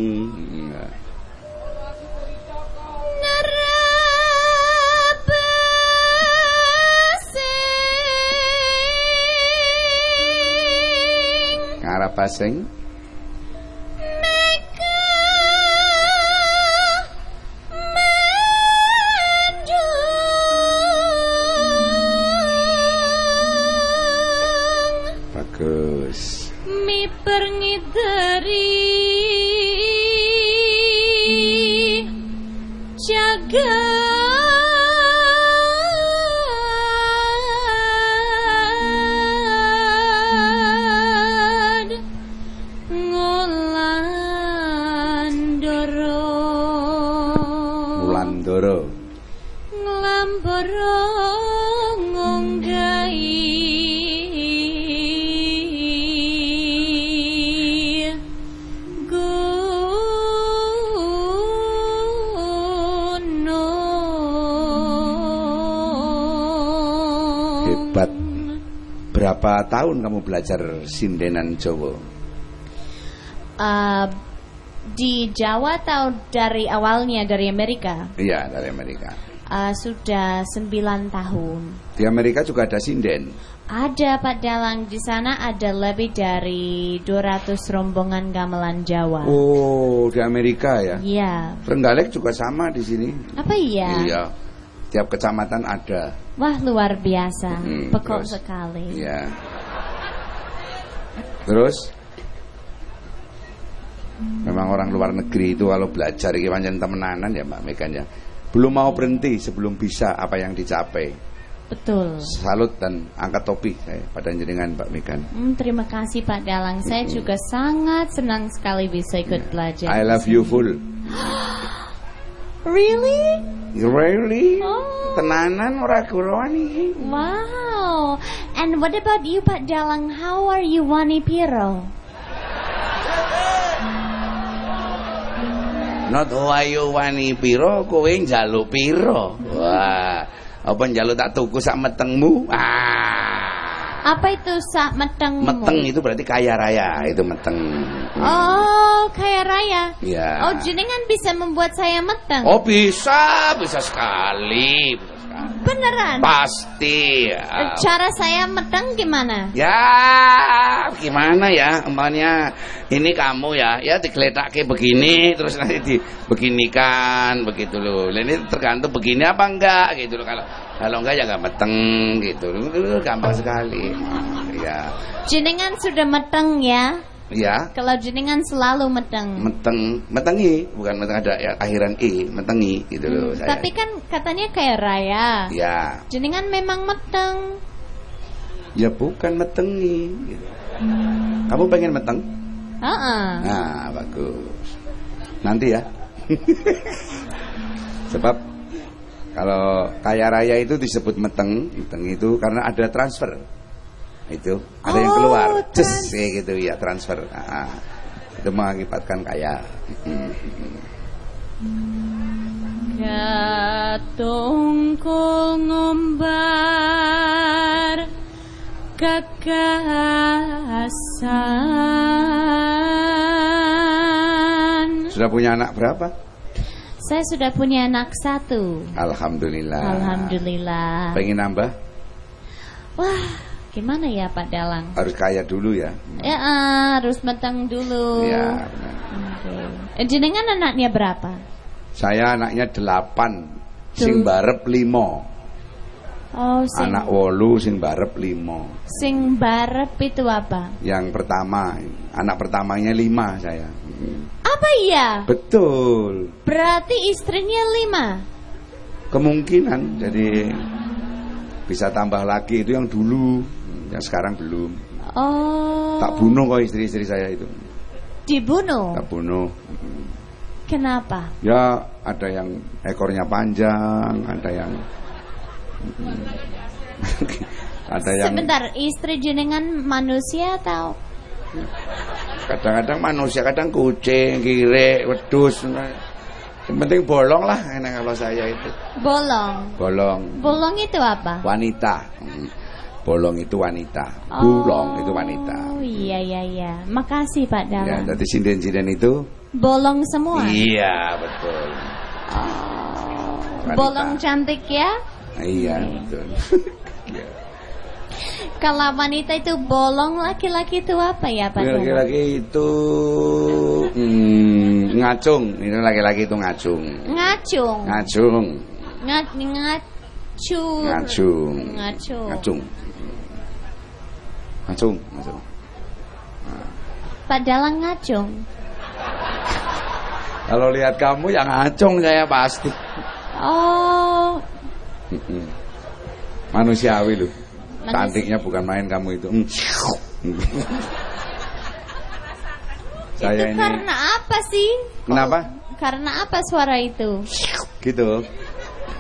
passing. Bagus. Mi pergi dari belajar sindenan Jawa? Uh, di Jawa atau dari awalnya dari Amerika? Iya, dari Amerika. Uh, sudah 9 tahun. Di Amerika juga ada sinden. Ada Pak Dalang di sana ada lebih dari 200 rombongan gamelan Jawa. Oh, di Amerika ya. Iya. Trenggalek juga sama di sini. Apa iya? Iya. Tiap kecamatan ada. Wah luar biasa, Hmm, pekok terus? sekali. Iya. Terus Memang orang luar negeri itu kalau belajar iki pancen temenanan ya Mbak Megan ya. Belum mau berhenti sebelum bisa apa yang dicapai. Betul. Salut dan angkat topi saya pada jenengan Mbak Megan. Hmm, terima kasih Pak Dalang. Saya juga sangat senang sekali bisa ikut belajar. I love you full. Really? Really? Oh. Tenanan ora guruan iki. Wow. And what about you Pak Dalang? How are you Wani Piro? Not wayu wani piro kowe njaluk piro. Wah, apa njaluk tak tuku sak metengmu? Ah. Apa itu sak meteng? Meteng itu berarti kaya raya, itu meteng. Oh, kaya raya. Iya. Oh, jenengan bisa membuat saya meteng. Oh bisa, bisa sekali, bisa sekali. Beneran? Pasti. ya. Cara saya meteng gimana? Ya, gimana ya? Umpamanya ini kamu ya, ya digeletak begini, terus nanti dibeginikan begitu loh. Ini tergantung begini apa enggak gitu loh. Kalau kalau enggak ya enggak meteng gitu. Itu gampang sekali. Ya, Jenengan sudah meteng ya? ya. Kalau jenengan selalu meteng. Meteng, metengi, bukan meteng ada ya akhiran i, metengi gitu loh. saya. Tapi kan katanya kayak raya. ya, Jenengan memang meteng. ya bukan metengi. Gitu. Kamu pengen meteng? Heeh. Nah, bagus. Nanti ya. Sebab kalau kaya raya itu disebut meteng, meteng itu karena ada transfer. Itu ada yang Oh, keluar, trans- Ces, kayak gitu ya transfer. Nah, itu mengakibatkan kaya. Katungkul ngumbar gagasan. Sudah punya anak berapa? Saya sudah punya anak satu. Alhamdulillah. Alhamdulillah. Pengen nambah? Wah, gimana ya Pak Dalang? Harus kaya dulu ya. Ya ah, harus meteng dulu. Ya, benar. Oke. Eh, Jenengan anaknya berapa? Saya anaknya delapan, sing barep limo. Oh, sing, Anak wolu sing barep limo. sing barep itu apa? Yang pertama, anak pertamanya lima saya. Apa iya? Betul. Berarti istrinya lima. Kemungkinan jadi bisa tambah lagi itu yang dulu, yang sekarang belum. Oh. Tak bunuh kok istri-istri saya itu. Dibunuh. Tak bunuh. Kenapa? Ya ada yang ekornya panjang, ada yang ada yang Sebentar, istri jenengan manusia atau? Kadang-kadang manusia, kadang kucing, kire, wedus. Yang penting bolong lah enak kalau saya itu. Bolong. Bolong. Bolong itu apa? wanita. Bolong itu wanita, bulong itu wanita. Oh iya iya iya. Makasih Pak Ya, Dalang. jadi sinden-sinden itu Bolong semua. iya betul. Oh. Wanita. Bolong cantik ya? Iya betul. Kalau wanita itu bolong, laki-laki itu apa ya Pak? Laki-laki itu hmm, ngacung, ini laki-laki itu ngacung. Ngacung. Ngacung, Ngat ngacur. ngacung. Ngacung. Ngacung. Ngacung, ngacung. Pak Dalang ngacung. Kalau lihat kamu yang ngacung saya pasti. Oh. Manusiawi loh. Cantiknya bukan main kamu itu. Mm. Saya itu ini karena apa sih? Kenapa? Karena apa suara itu? gitu.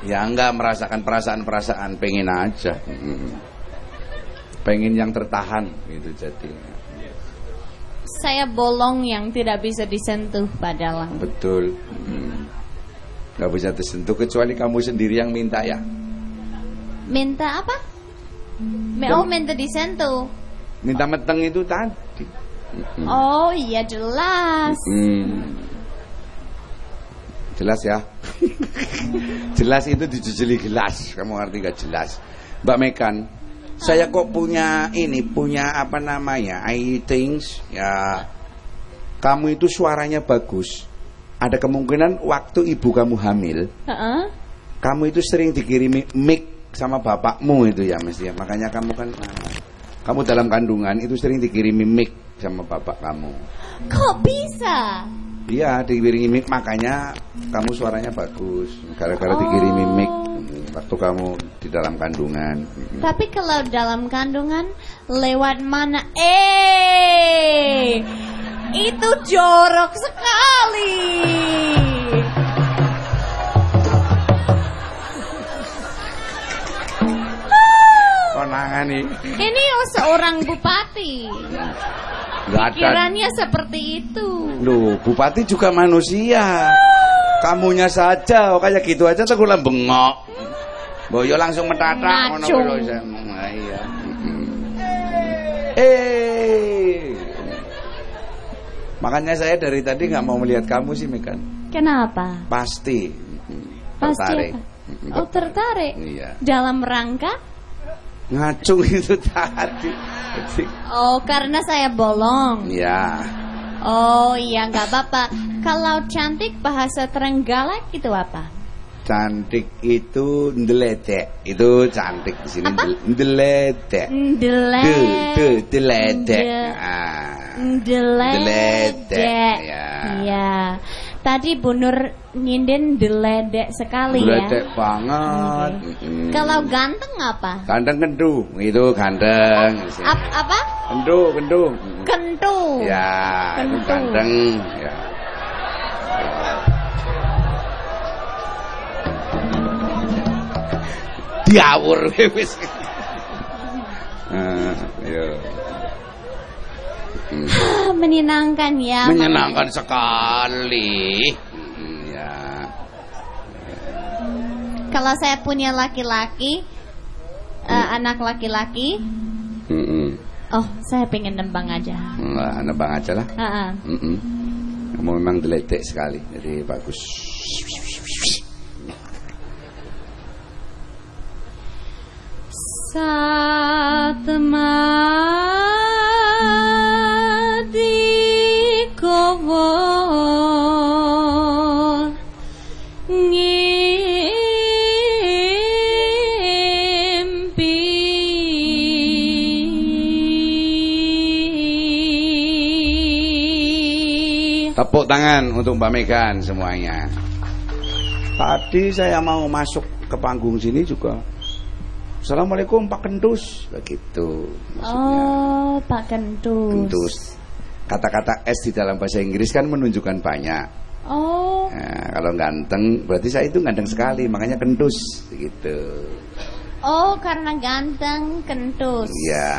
Ya enggak merasakan perasaan-perasaan, pengen aja. Mm. Pengen yang tertahan gitu jadi. Saya bolong yang tidak bisa disentuh Pak Dalang. Betul. Mm. Gak bisa tersentuh kecuali kamu sendiri yang minta ya. Minta apa? Oh, minta disentuh. Minta meteng itu tadi. Oh, iya jelas. Hmm. Jelas ya. jelas itu dijejeli gelas. Kamu ngerti gak jelas? Mbak Mekan, saya kok punya ini, punya apa namanya? I think ya kamu itu suaranya bagus. Ada kemungkinan waktu ibu kamu hamil, Heeh. kamu itu sering dikirimi mic sama bapakmu itu ya mesti ya. Makanya kamu kan kamu dalam kandungan itu sering dikirimi mic sama bapak kamu. Kok bisa? Iya, dikiringi mic makanya kamu suaranya bagus. Gara-gara dikirimi mic waktu kamu di dalam kandungan. Tapi kalau dalam kandungan lewat mana? Eh, itu jorok sekali. Konangan nih. Ini seorang bupati. Kiranya seperti itu. Loh, bupati juga manusia. Kamunya saja, oh, kayak gitu aja tegulan bengok. Boyo langsung metatak ngono. Nah, iya. Eh. Makanya saya dari tadi nggak mau melihat kamu sih, Mekan. Kenapa? Pasti. Pasti Tertarik. apa? Oh, tertarik. Iya. Dalam rangka? Ngacung itu tadi. Oh, karena saya bolong. Ya. Oh, iya nggak apa-apa. Kalau cantik bahasa Trenggalek itu apa? Cantik itu ndeledek. Itu cantik di sini Apa? ndeledek. Ndelek. Tuh, tuh, deledek. Nde- Ah. Ndeledek. Ndeledek, ya. Tadi Bu Nur nyinden deledek sekali ya. Deledek banget. Mm-mm. Kalau ganteng apa? Ganteng kendu, itu ganteng. Ap- apa? Kendu, kendu. Kentu. Ya, itu Kentu. ganteng. Ya. Diawur wis. Ah, iya. Hmm. Ah, Menyenangkan ya. Menyenangkan sekali. Hmm, Ya. Kalau saya punya laki-laki, eh, anak laki-laki, Mm-mm. oh saya pengen nembang aja. Nah, nebang aja lah. Ah, ah. Mm-mm. Kamu memang deledek sekali, jadi bagus. Ngimpi Tepuk tangan untuk Mbak Megan semuanya. Tadi saya mau masuk ke panggung sini juga. Assalamualaikum Pak Kendus, begitu. Maksudnya Oh, Pak Kentut. Kendus. Kata-kata S di dalam bahasa Inggris kan menunjukkan banyak. Oh, Nah, kalau ganteng berarti saya itu ganteng sekali, makanya kendus, gitu. oh karena ganteng kentus. Iya.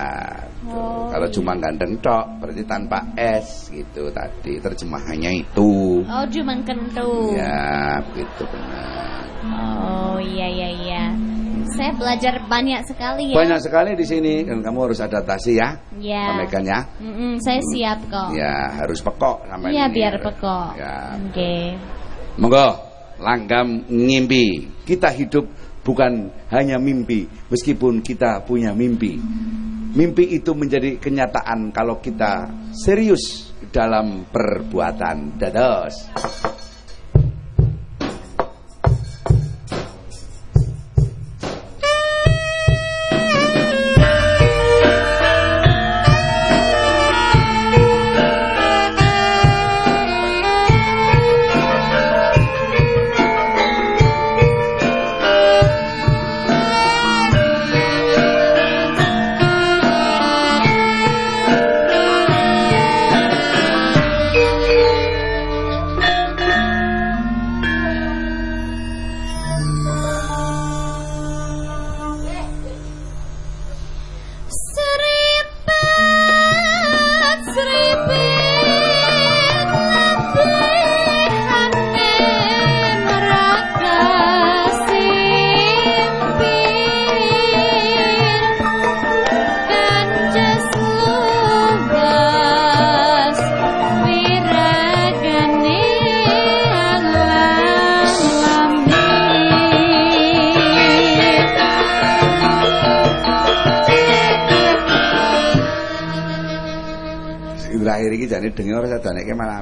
Oh, kalau iya. cuma ganteng tok, berarti tanpa S gitu tadi terjemahannya itu. Oh, cuma kentu. Ya, begitu benar. Oh, iya iya iya. Saya belajar banyak sekali ya. Banyak sekali di sini dan kamu harus adaptasi ya. Ya. Sampaikan ya. Mm-mm, saya siap kok. Ya, harus pekok sama Iya, ini. biar pekok. Ya. Oke. Monggo, langgam ngimpi. Kita hidup bukan hanya mimpi, meskipun kita punya mimpi. Mimpi itu menjadi kenyataan kalau kita serius dalam perbuatan dados.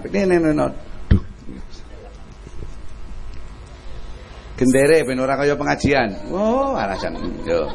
Apik. Nih. nih. Duh. Gendere ben ora kaya pengajian. Oh, alasan. Yo.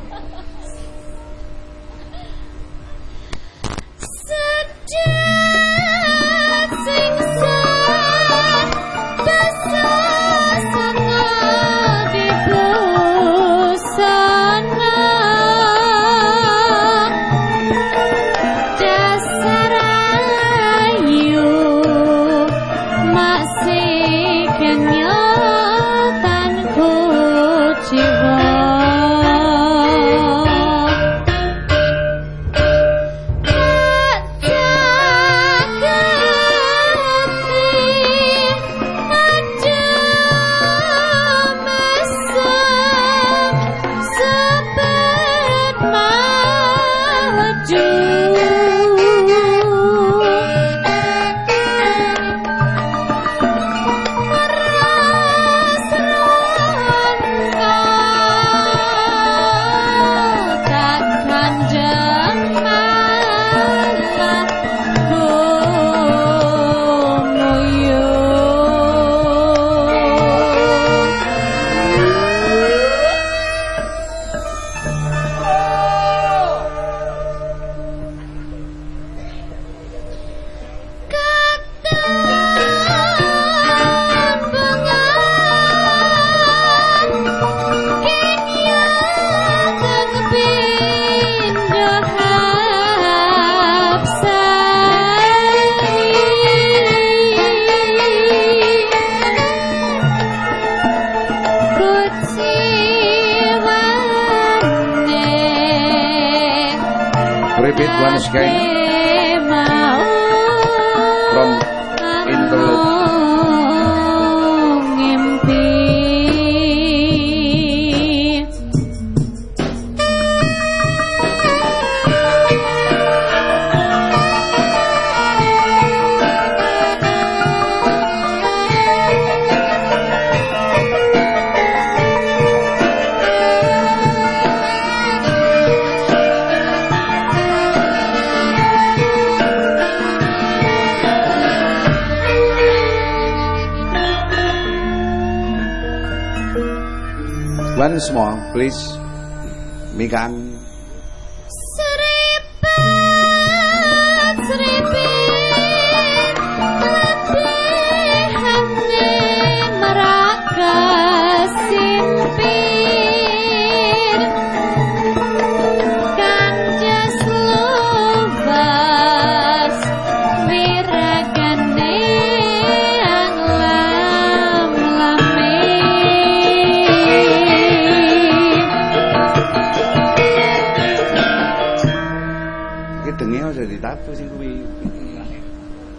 Aja ditabu sing kuwi.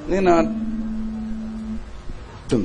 Ini not. Dung.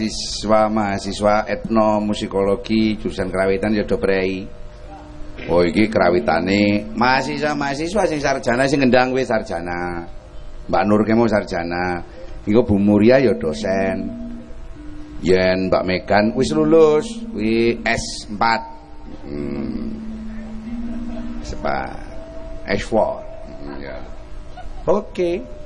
Mahasiswa mahasiswa etno musikologi jurusan kerawitan ya do prei. Oh iki kerawitane mahasiswa mahasiswa sing sarjana sing ngendang wis sarjana. Mbak Nur kemo sarjana. Iku Bu Muria ya dosen. Yen Mbak Megan wis lulus, wi S4. Hmm. Sepa S4. Hmm, ya. Oke. Tepuk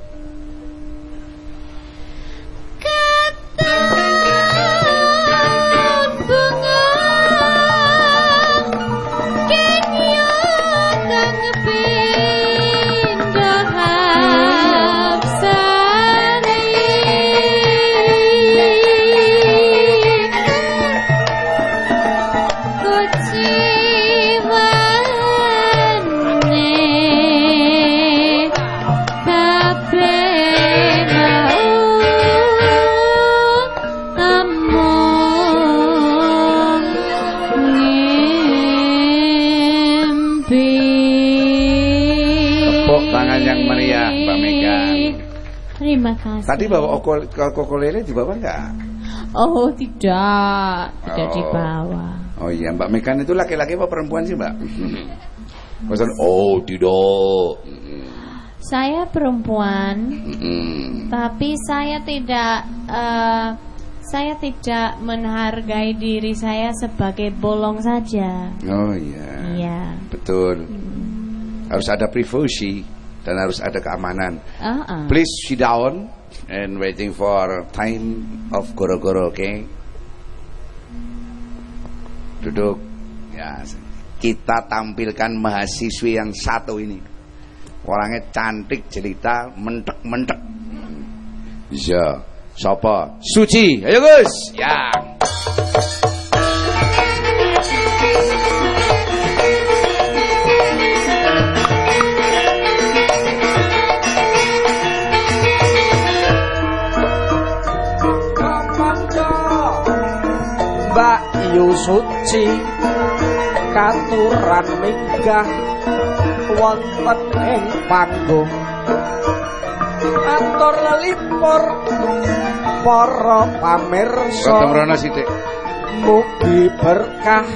Tadi bawa okol kokolele dibawa enggak? Oh tidak, tidak Oh. dibawa. Oh iya, Mbak Megan itu laki-laki apa perempuan sih, Mbak? Pesan, oh tidak. Saya perempuan, tapi saya tidak, eh, saya tidak menghargai diri saya sebagai bolong saja. Oh iya, Iya. betul. Harus ada privacy dan harus ada keamanan. Uh-uh. Please sit down and waiting for time of goro-goro, oke? Duduk. Ya, kita tampilkan mahasiswi yang satu ini. Orangnya cantik, jelita, mentek-mentek. Iya. Siapa? Suci. Ayo Gus. Ya. Mbak Yu Suci katuran minggah wonten ing panggung atur lelipur para pamirsa. Ketemrono sithik. mugi berkah.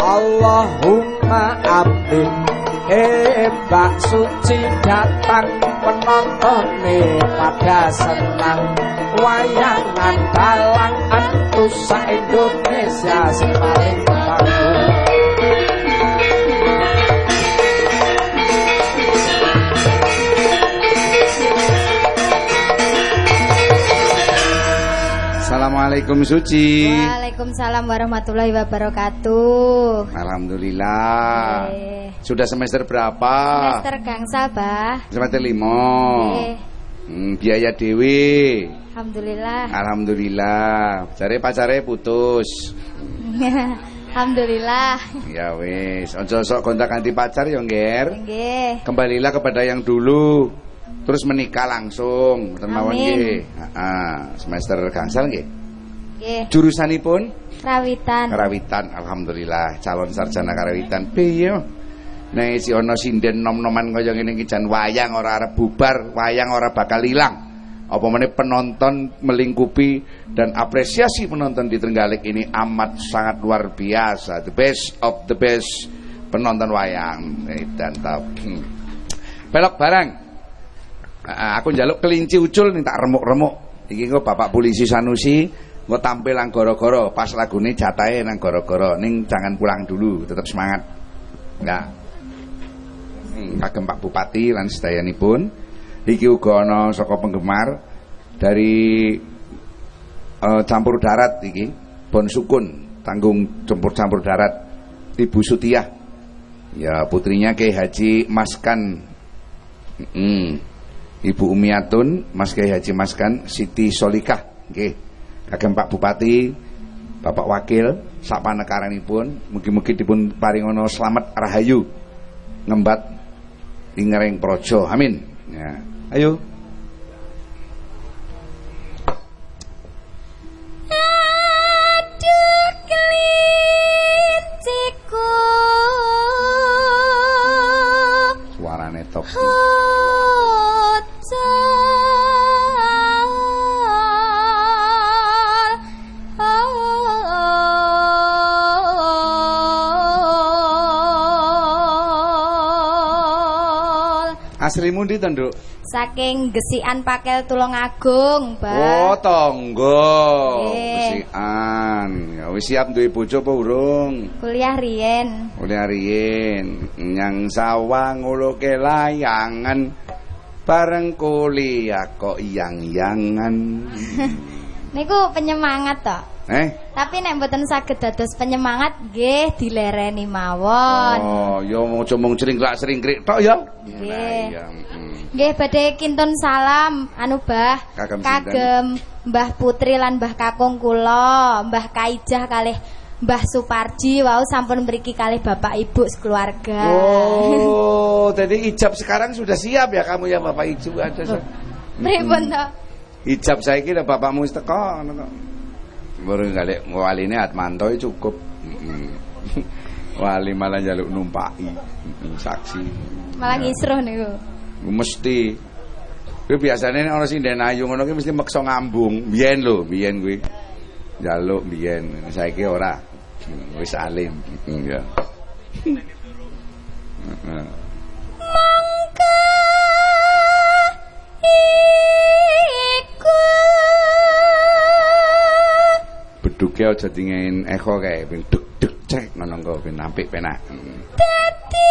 Allahumma amin Eh Mbak Suci datang penontonnya pada senang. Wayangan dalang antusa Indonesia sepaling bagus Assalamualaikum Suci. Waalaikumsalam warahmatullahi wabarakatuh. Alhamdulillah. Eh, Sudah semester berapa? Semester gangsal, Bah. Semester lima. Eh, Hmm, biaya dewi. alhamdulillah. Alhamdulillah. Cari pacare putus. alhamdulillah. Ya wis, ojo sok kontak ganti pacar ya, Ngger. Nggih. Kembalilah kepada yang dulu. Terus menikah langsung, nggih. Heeh, semester gangsal nggih. Nggih. Jurusanipun Rawitan. karawitan, alhamdulillah calon sarjana karawitan. Piye? Nek si ana sinden nom-noman kaya ngene iki jan wayang ora arep bubar, wayang ora bakal ilang. Apa meneh penonton melingkupi dan apresiasi penonton di Trenggalek ini amat sangat luar biasa. The best of the best penonton wayang. Dan tau. Hmm. Belok barang. Ah, aku njaluk kelinci ucul nih tak remuk-remuk. Iki engko Bapak Polisi Sanusi engko tampil nang goro-goro pas lagune jatahe nang goro-goro. Ning jangan pulang dulu, tetap semangat. Enggak. Hmm, kagem Pak Bupati lan sedayanipun. Iki uga ana saka penggemar dari eh, campur darat iki, Bon Sukun, tanggung campur-campur darat Ibu Sutiah. Ya putrinya Kiai Haji Maskan. Mm. Ibu Umiatun, Mas Kiai Haji Maskan, Siti Solikah, nggih. Kagem Pak Bupati, Bapak Wakil, sak panekaranipun, mugi-mugi dipun paringono selamat rahayu ngembat ingering projo. Amin. Ya. Ayo. Suarane tok. Aslimu ndi to, Nduk? Saking gesian pakel tulung agung, Oh, tonggo. Nggih. Besikan. Ya wis siap duwe bojo apa urung? Kuliah riyen. Oleh Arien nyang sawang nguluke layangan bareng kuliah kok yang-yangan. Niku penyemangat toh. Eh? Tapi nek mboten saged dados penyemangat nggih dilereni mawon. Oh, yo aja mung cringklak-cringkrik tok ya. Nggih. Nah, iya, mm. Nggih badhe kintun salam anu Bah Kagem kagem Mbah Putri lan Mbah Kakung kula, Mbah Kaijah kalih Mbah Suparji wau sampun mriki kalih Bapak Ibu sekeluarga. Oh, jadi ijab sekarang sudah siap ya kamu ya Bapak Ibu ada. Pripun to? Ijab saya kira bapakmu wis teko ngono Baru kali waline Atmanto ya cukup. Wali malah jaluk numpaki saksi. Malah ngisruh niku. Mesti. Kuwi biasane nek ana sinden ayu ngono mesti meksa ngambung. Biyen lho, biyen kuwi. Jaluk biyen. Saiki ora. Hmm, Wis alim. Mm, Ya. Mangka iku Beduke aja dingin echo kae ben duk duk cek ngono engko ben apik penak. Dadi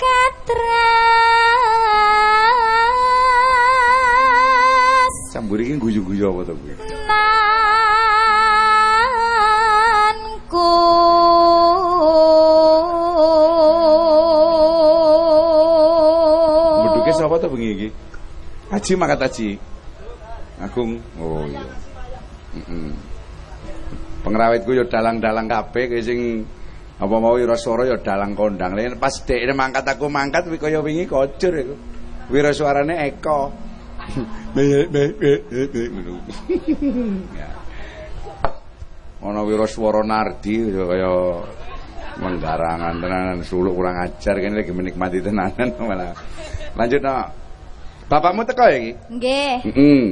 katras Sambur iki guyu-guyu apa to kuwi? nanku Beduke sapa to bengi iki? Haji mangkat haji. Agung. Oh iya. Heeh. Pengrawitku ya dalang-dalang kabeh sing apa mau Wiraswara ya dalang kondang. Lah pas dekne mangkat aku mangkat kuwi kaya wingi kocur iku. Wiraswarane Eko. Ngono. Ya. Ana Wiraswara Nardi ya kaya Menggarangan tenanan suluk kurang ajar kene lagi menikmati tenanan malah. Lanjut no. Bapakmu teko ya iki? Nggih. Heeh.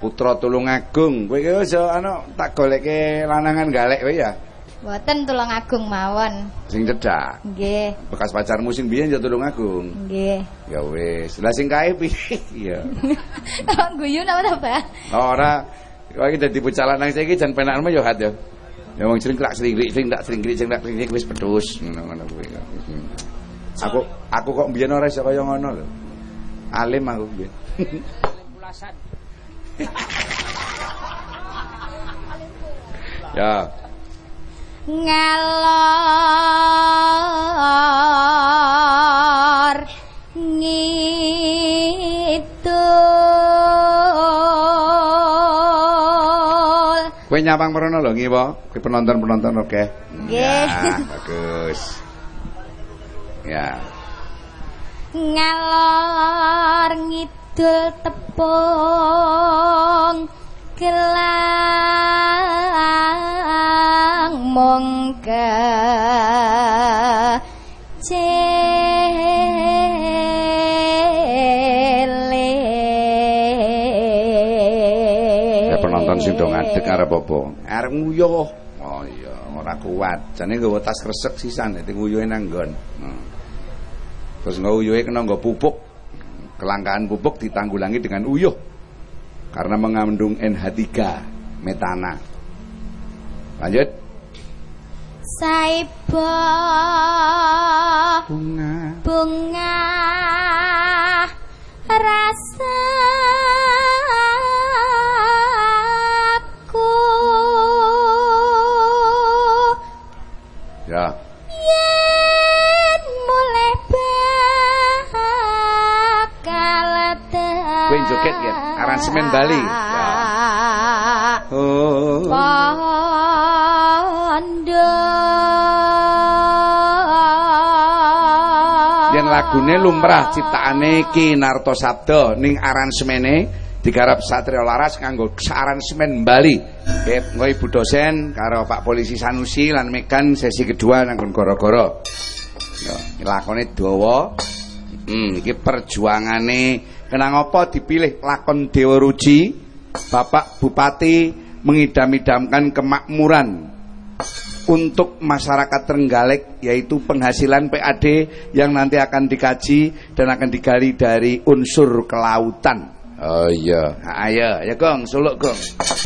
Putra Tulungagung. Kowe iki aja anu tak goleke lanangan galek kowe ya. Mboten tulung agung mawon. Sing cedak. Nggih. Bekas pacarmu sing biyen ya Tulungagung. Nggih. Ya wis. Lah sing kae piye? Iya. Kok guyu napa ta, Pak? Ora kowe iki dadi bocah lanang saiki jan penakmu ya hat ya. Ya wong cringklak sringkrik sing tak sringkrik sing tak sringkrik wis pedhus ngono-ngono kuwi. Hmm. Aku aku kok mbiyen ora iso kaya ngono lho. Alim aku mbiyen. ya, ngalor ngidul kowe nyawang merono lho ngiwa, kowe penonton-penonton oke. Nggih. Ya, bagus. Ya. ngalor ngidul tepung gelang mung Ya penonton sing do ngadeg arep apa? Arep nguyuh. Oh iya, ora kuat. Jane nggawa tas kresek sisan dadi nguyuhe nang nggon. Hmm. Terus nguyuhe kena nggo pupuk. Kelangkaan pupuk ditanggulangi dengan uyuh. Karena mengandung NH3 metana. Lanjut. saiba Bunga bunga rasaku Aransemen Bali. Ya. Oh. Yen lagune lumrah ciptaane Ki Narto Sabdo ning aransemene digarap Satrio Laras nganggo aransemen Bali. Nggih, engko Ibu dosen karo Pak Polisi Sanusi lan Megan sesi kedua nang goro-goro. Ya, lakone dawa. Hmm, iki perjuangane kenang apa dipilih lakon Dewa Ruji, Bapak Bupati mengidam-idamkan kemakmuran untuk masyarakat Trenggalek yaitu penghasilan PAD yang nanti akan dikaji dan akan digali dari unsur kelautan. Oh iya, ayo, ya Gong, suluk Gong.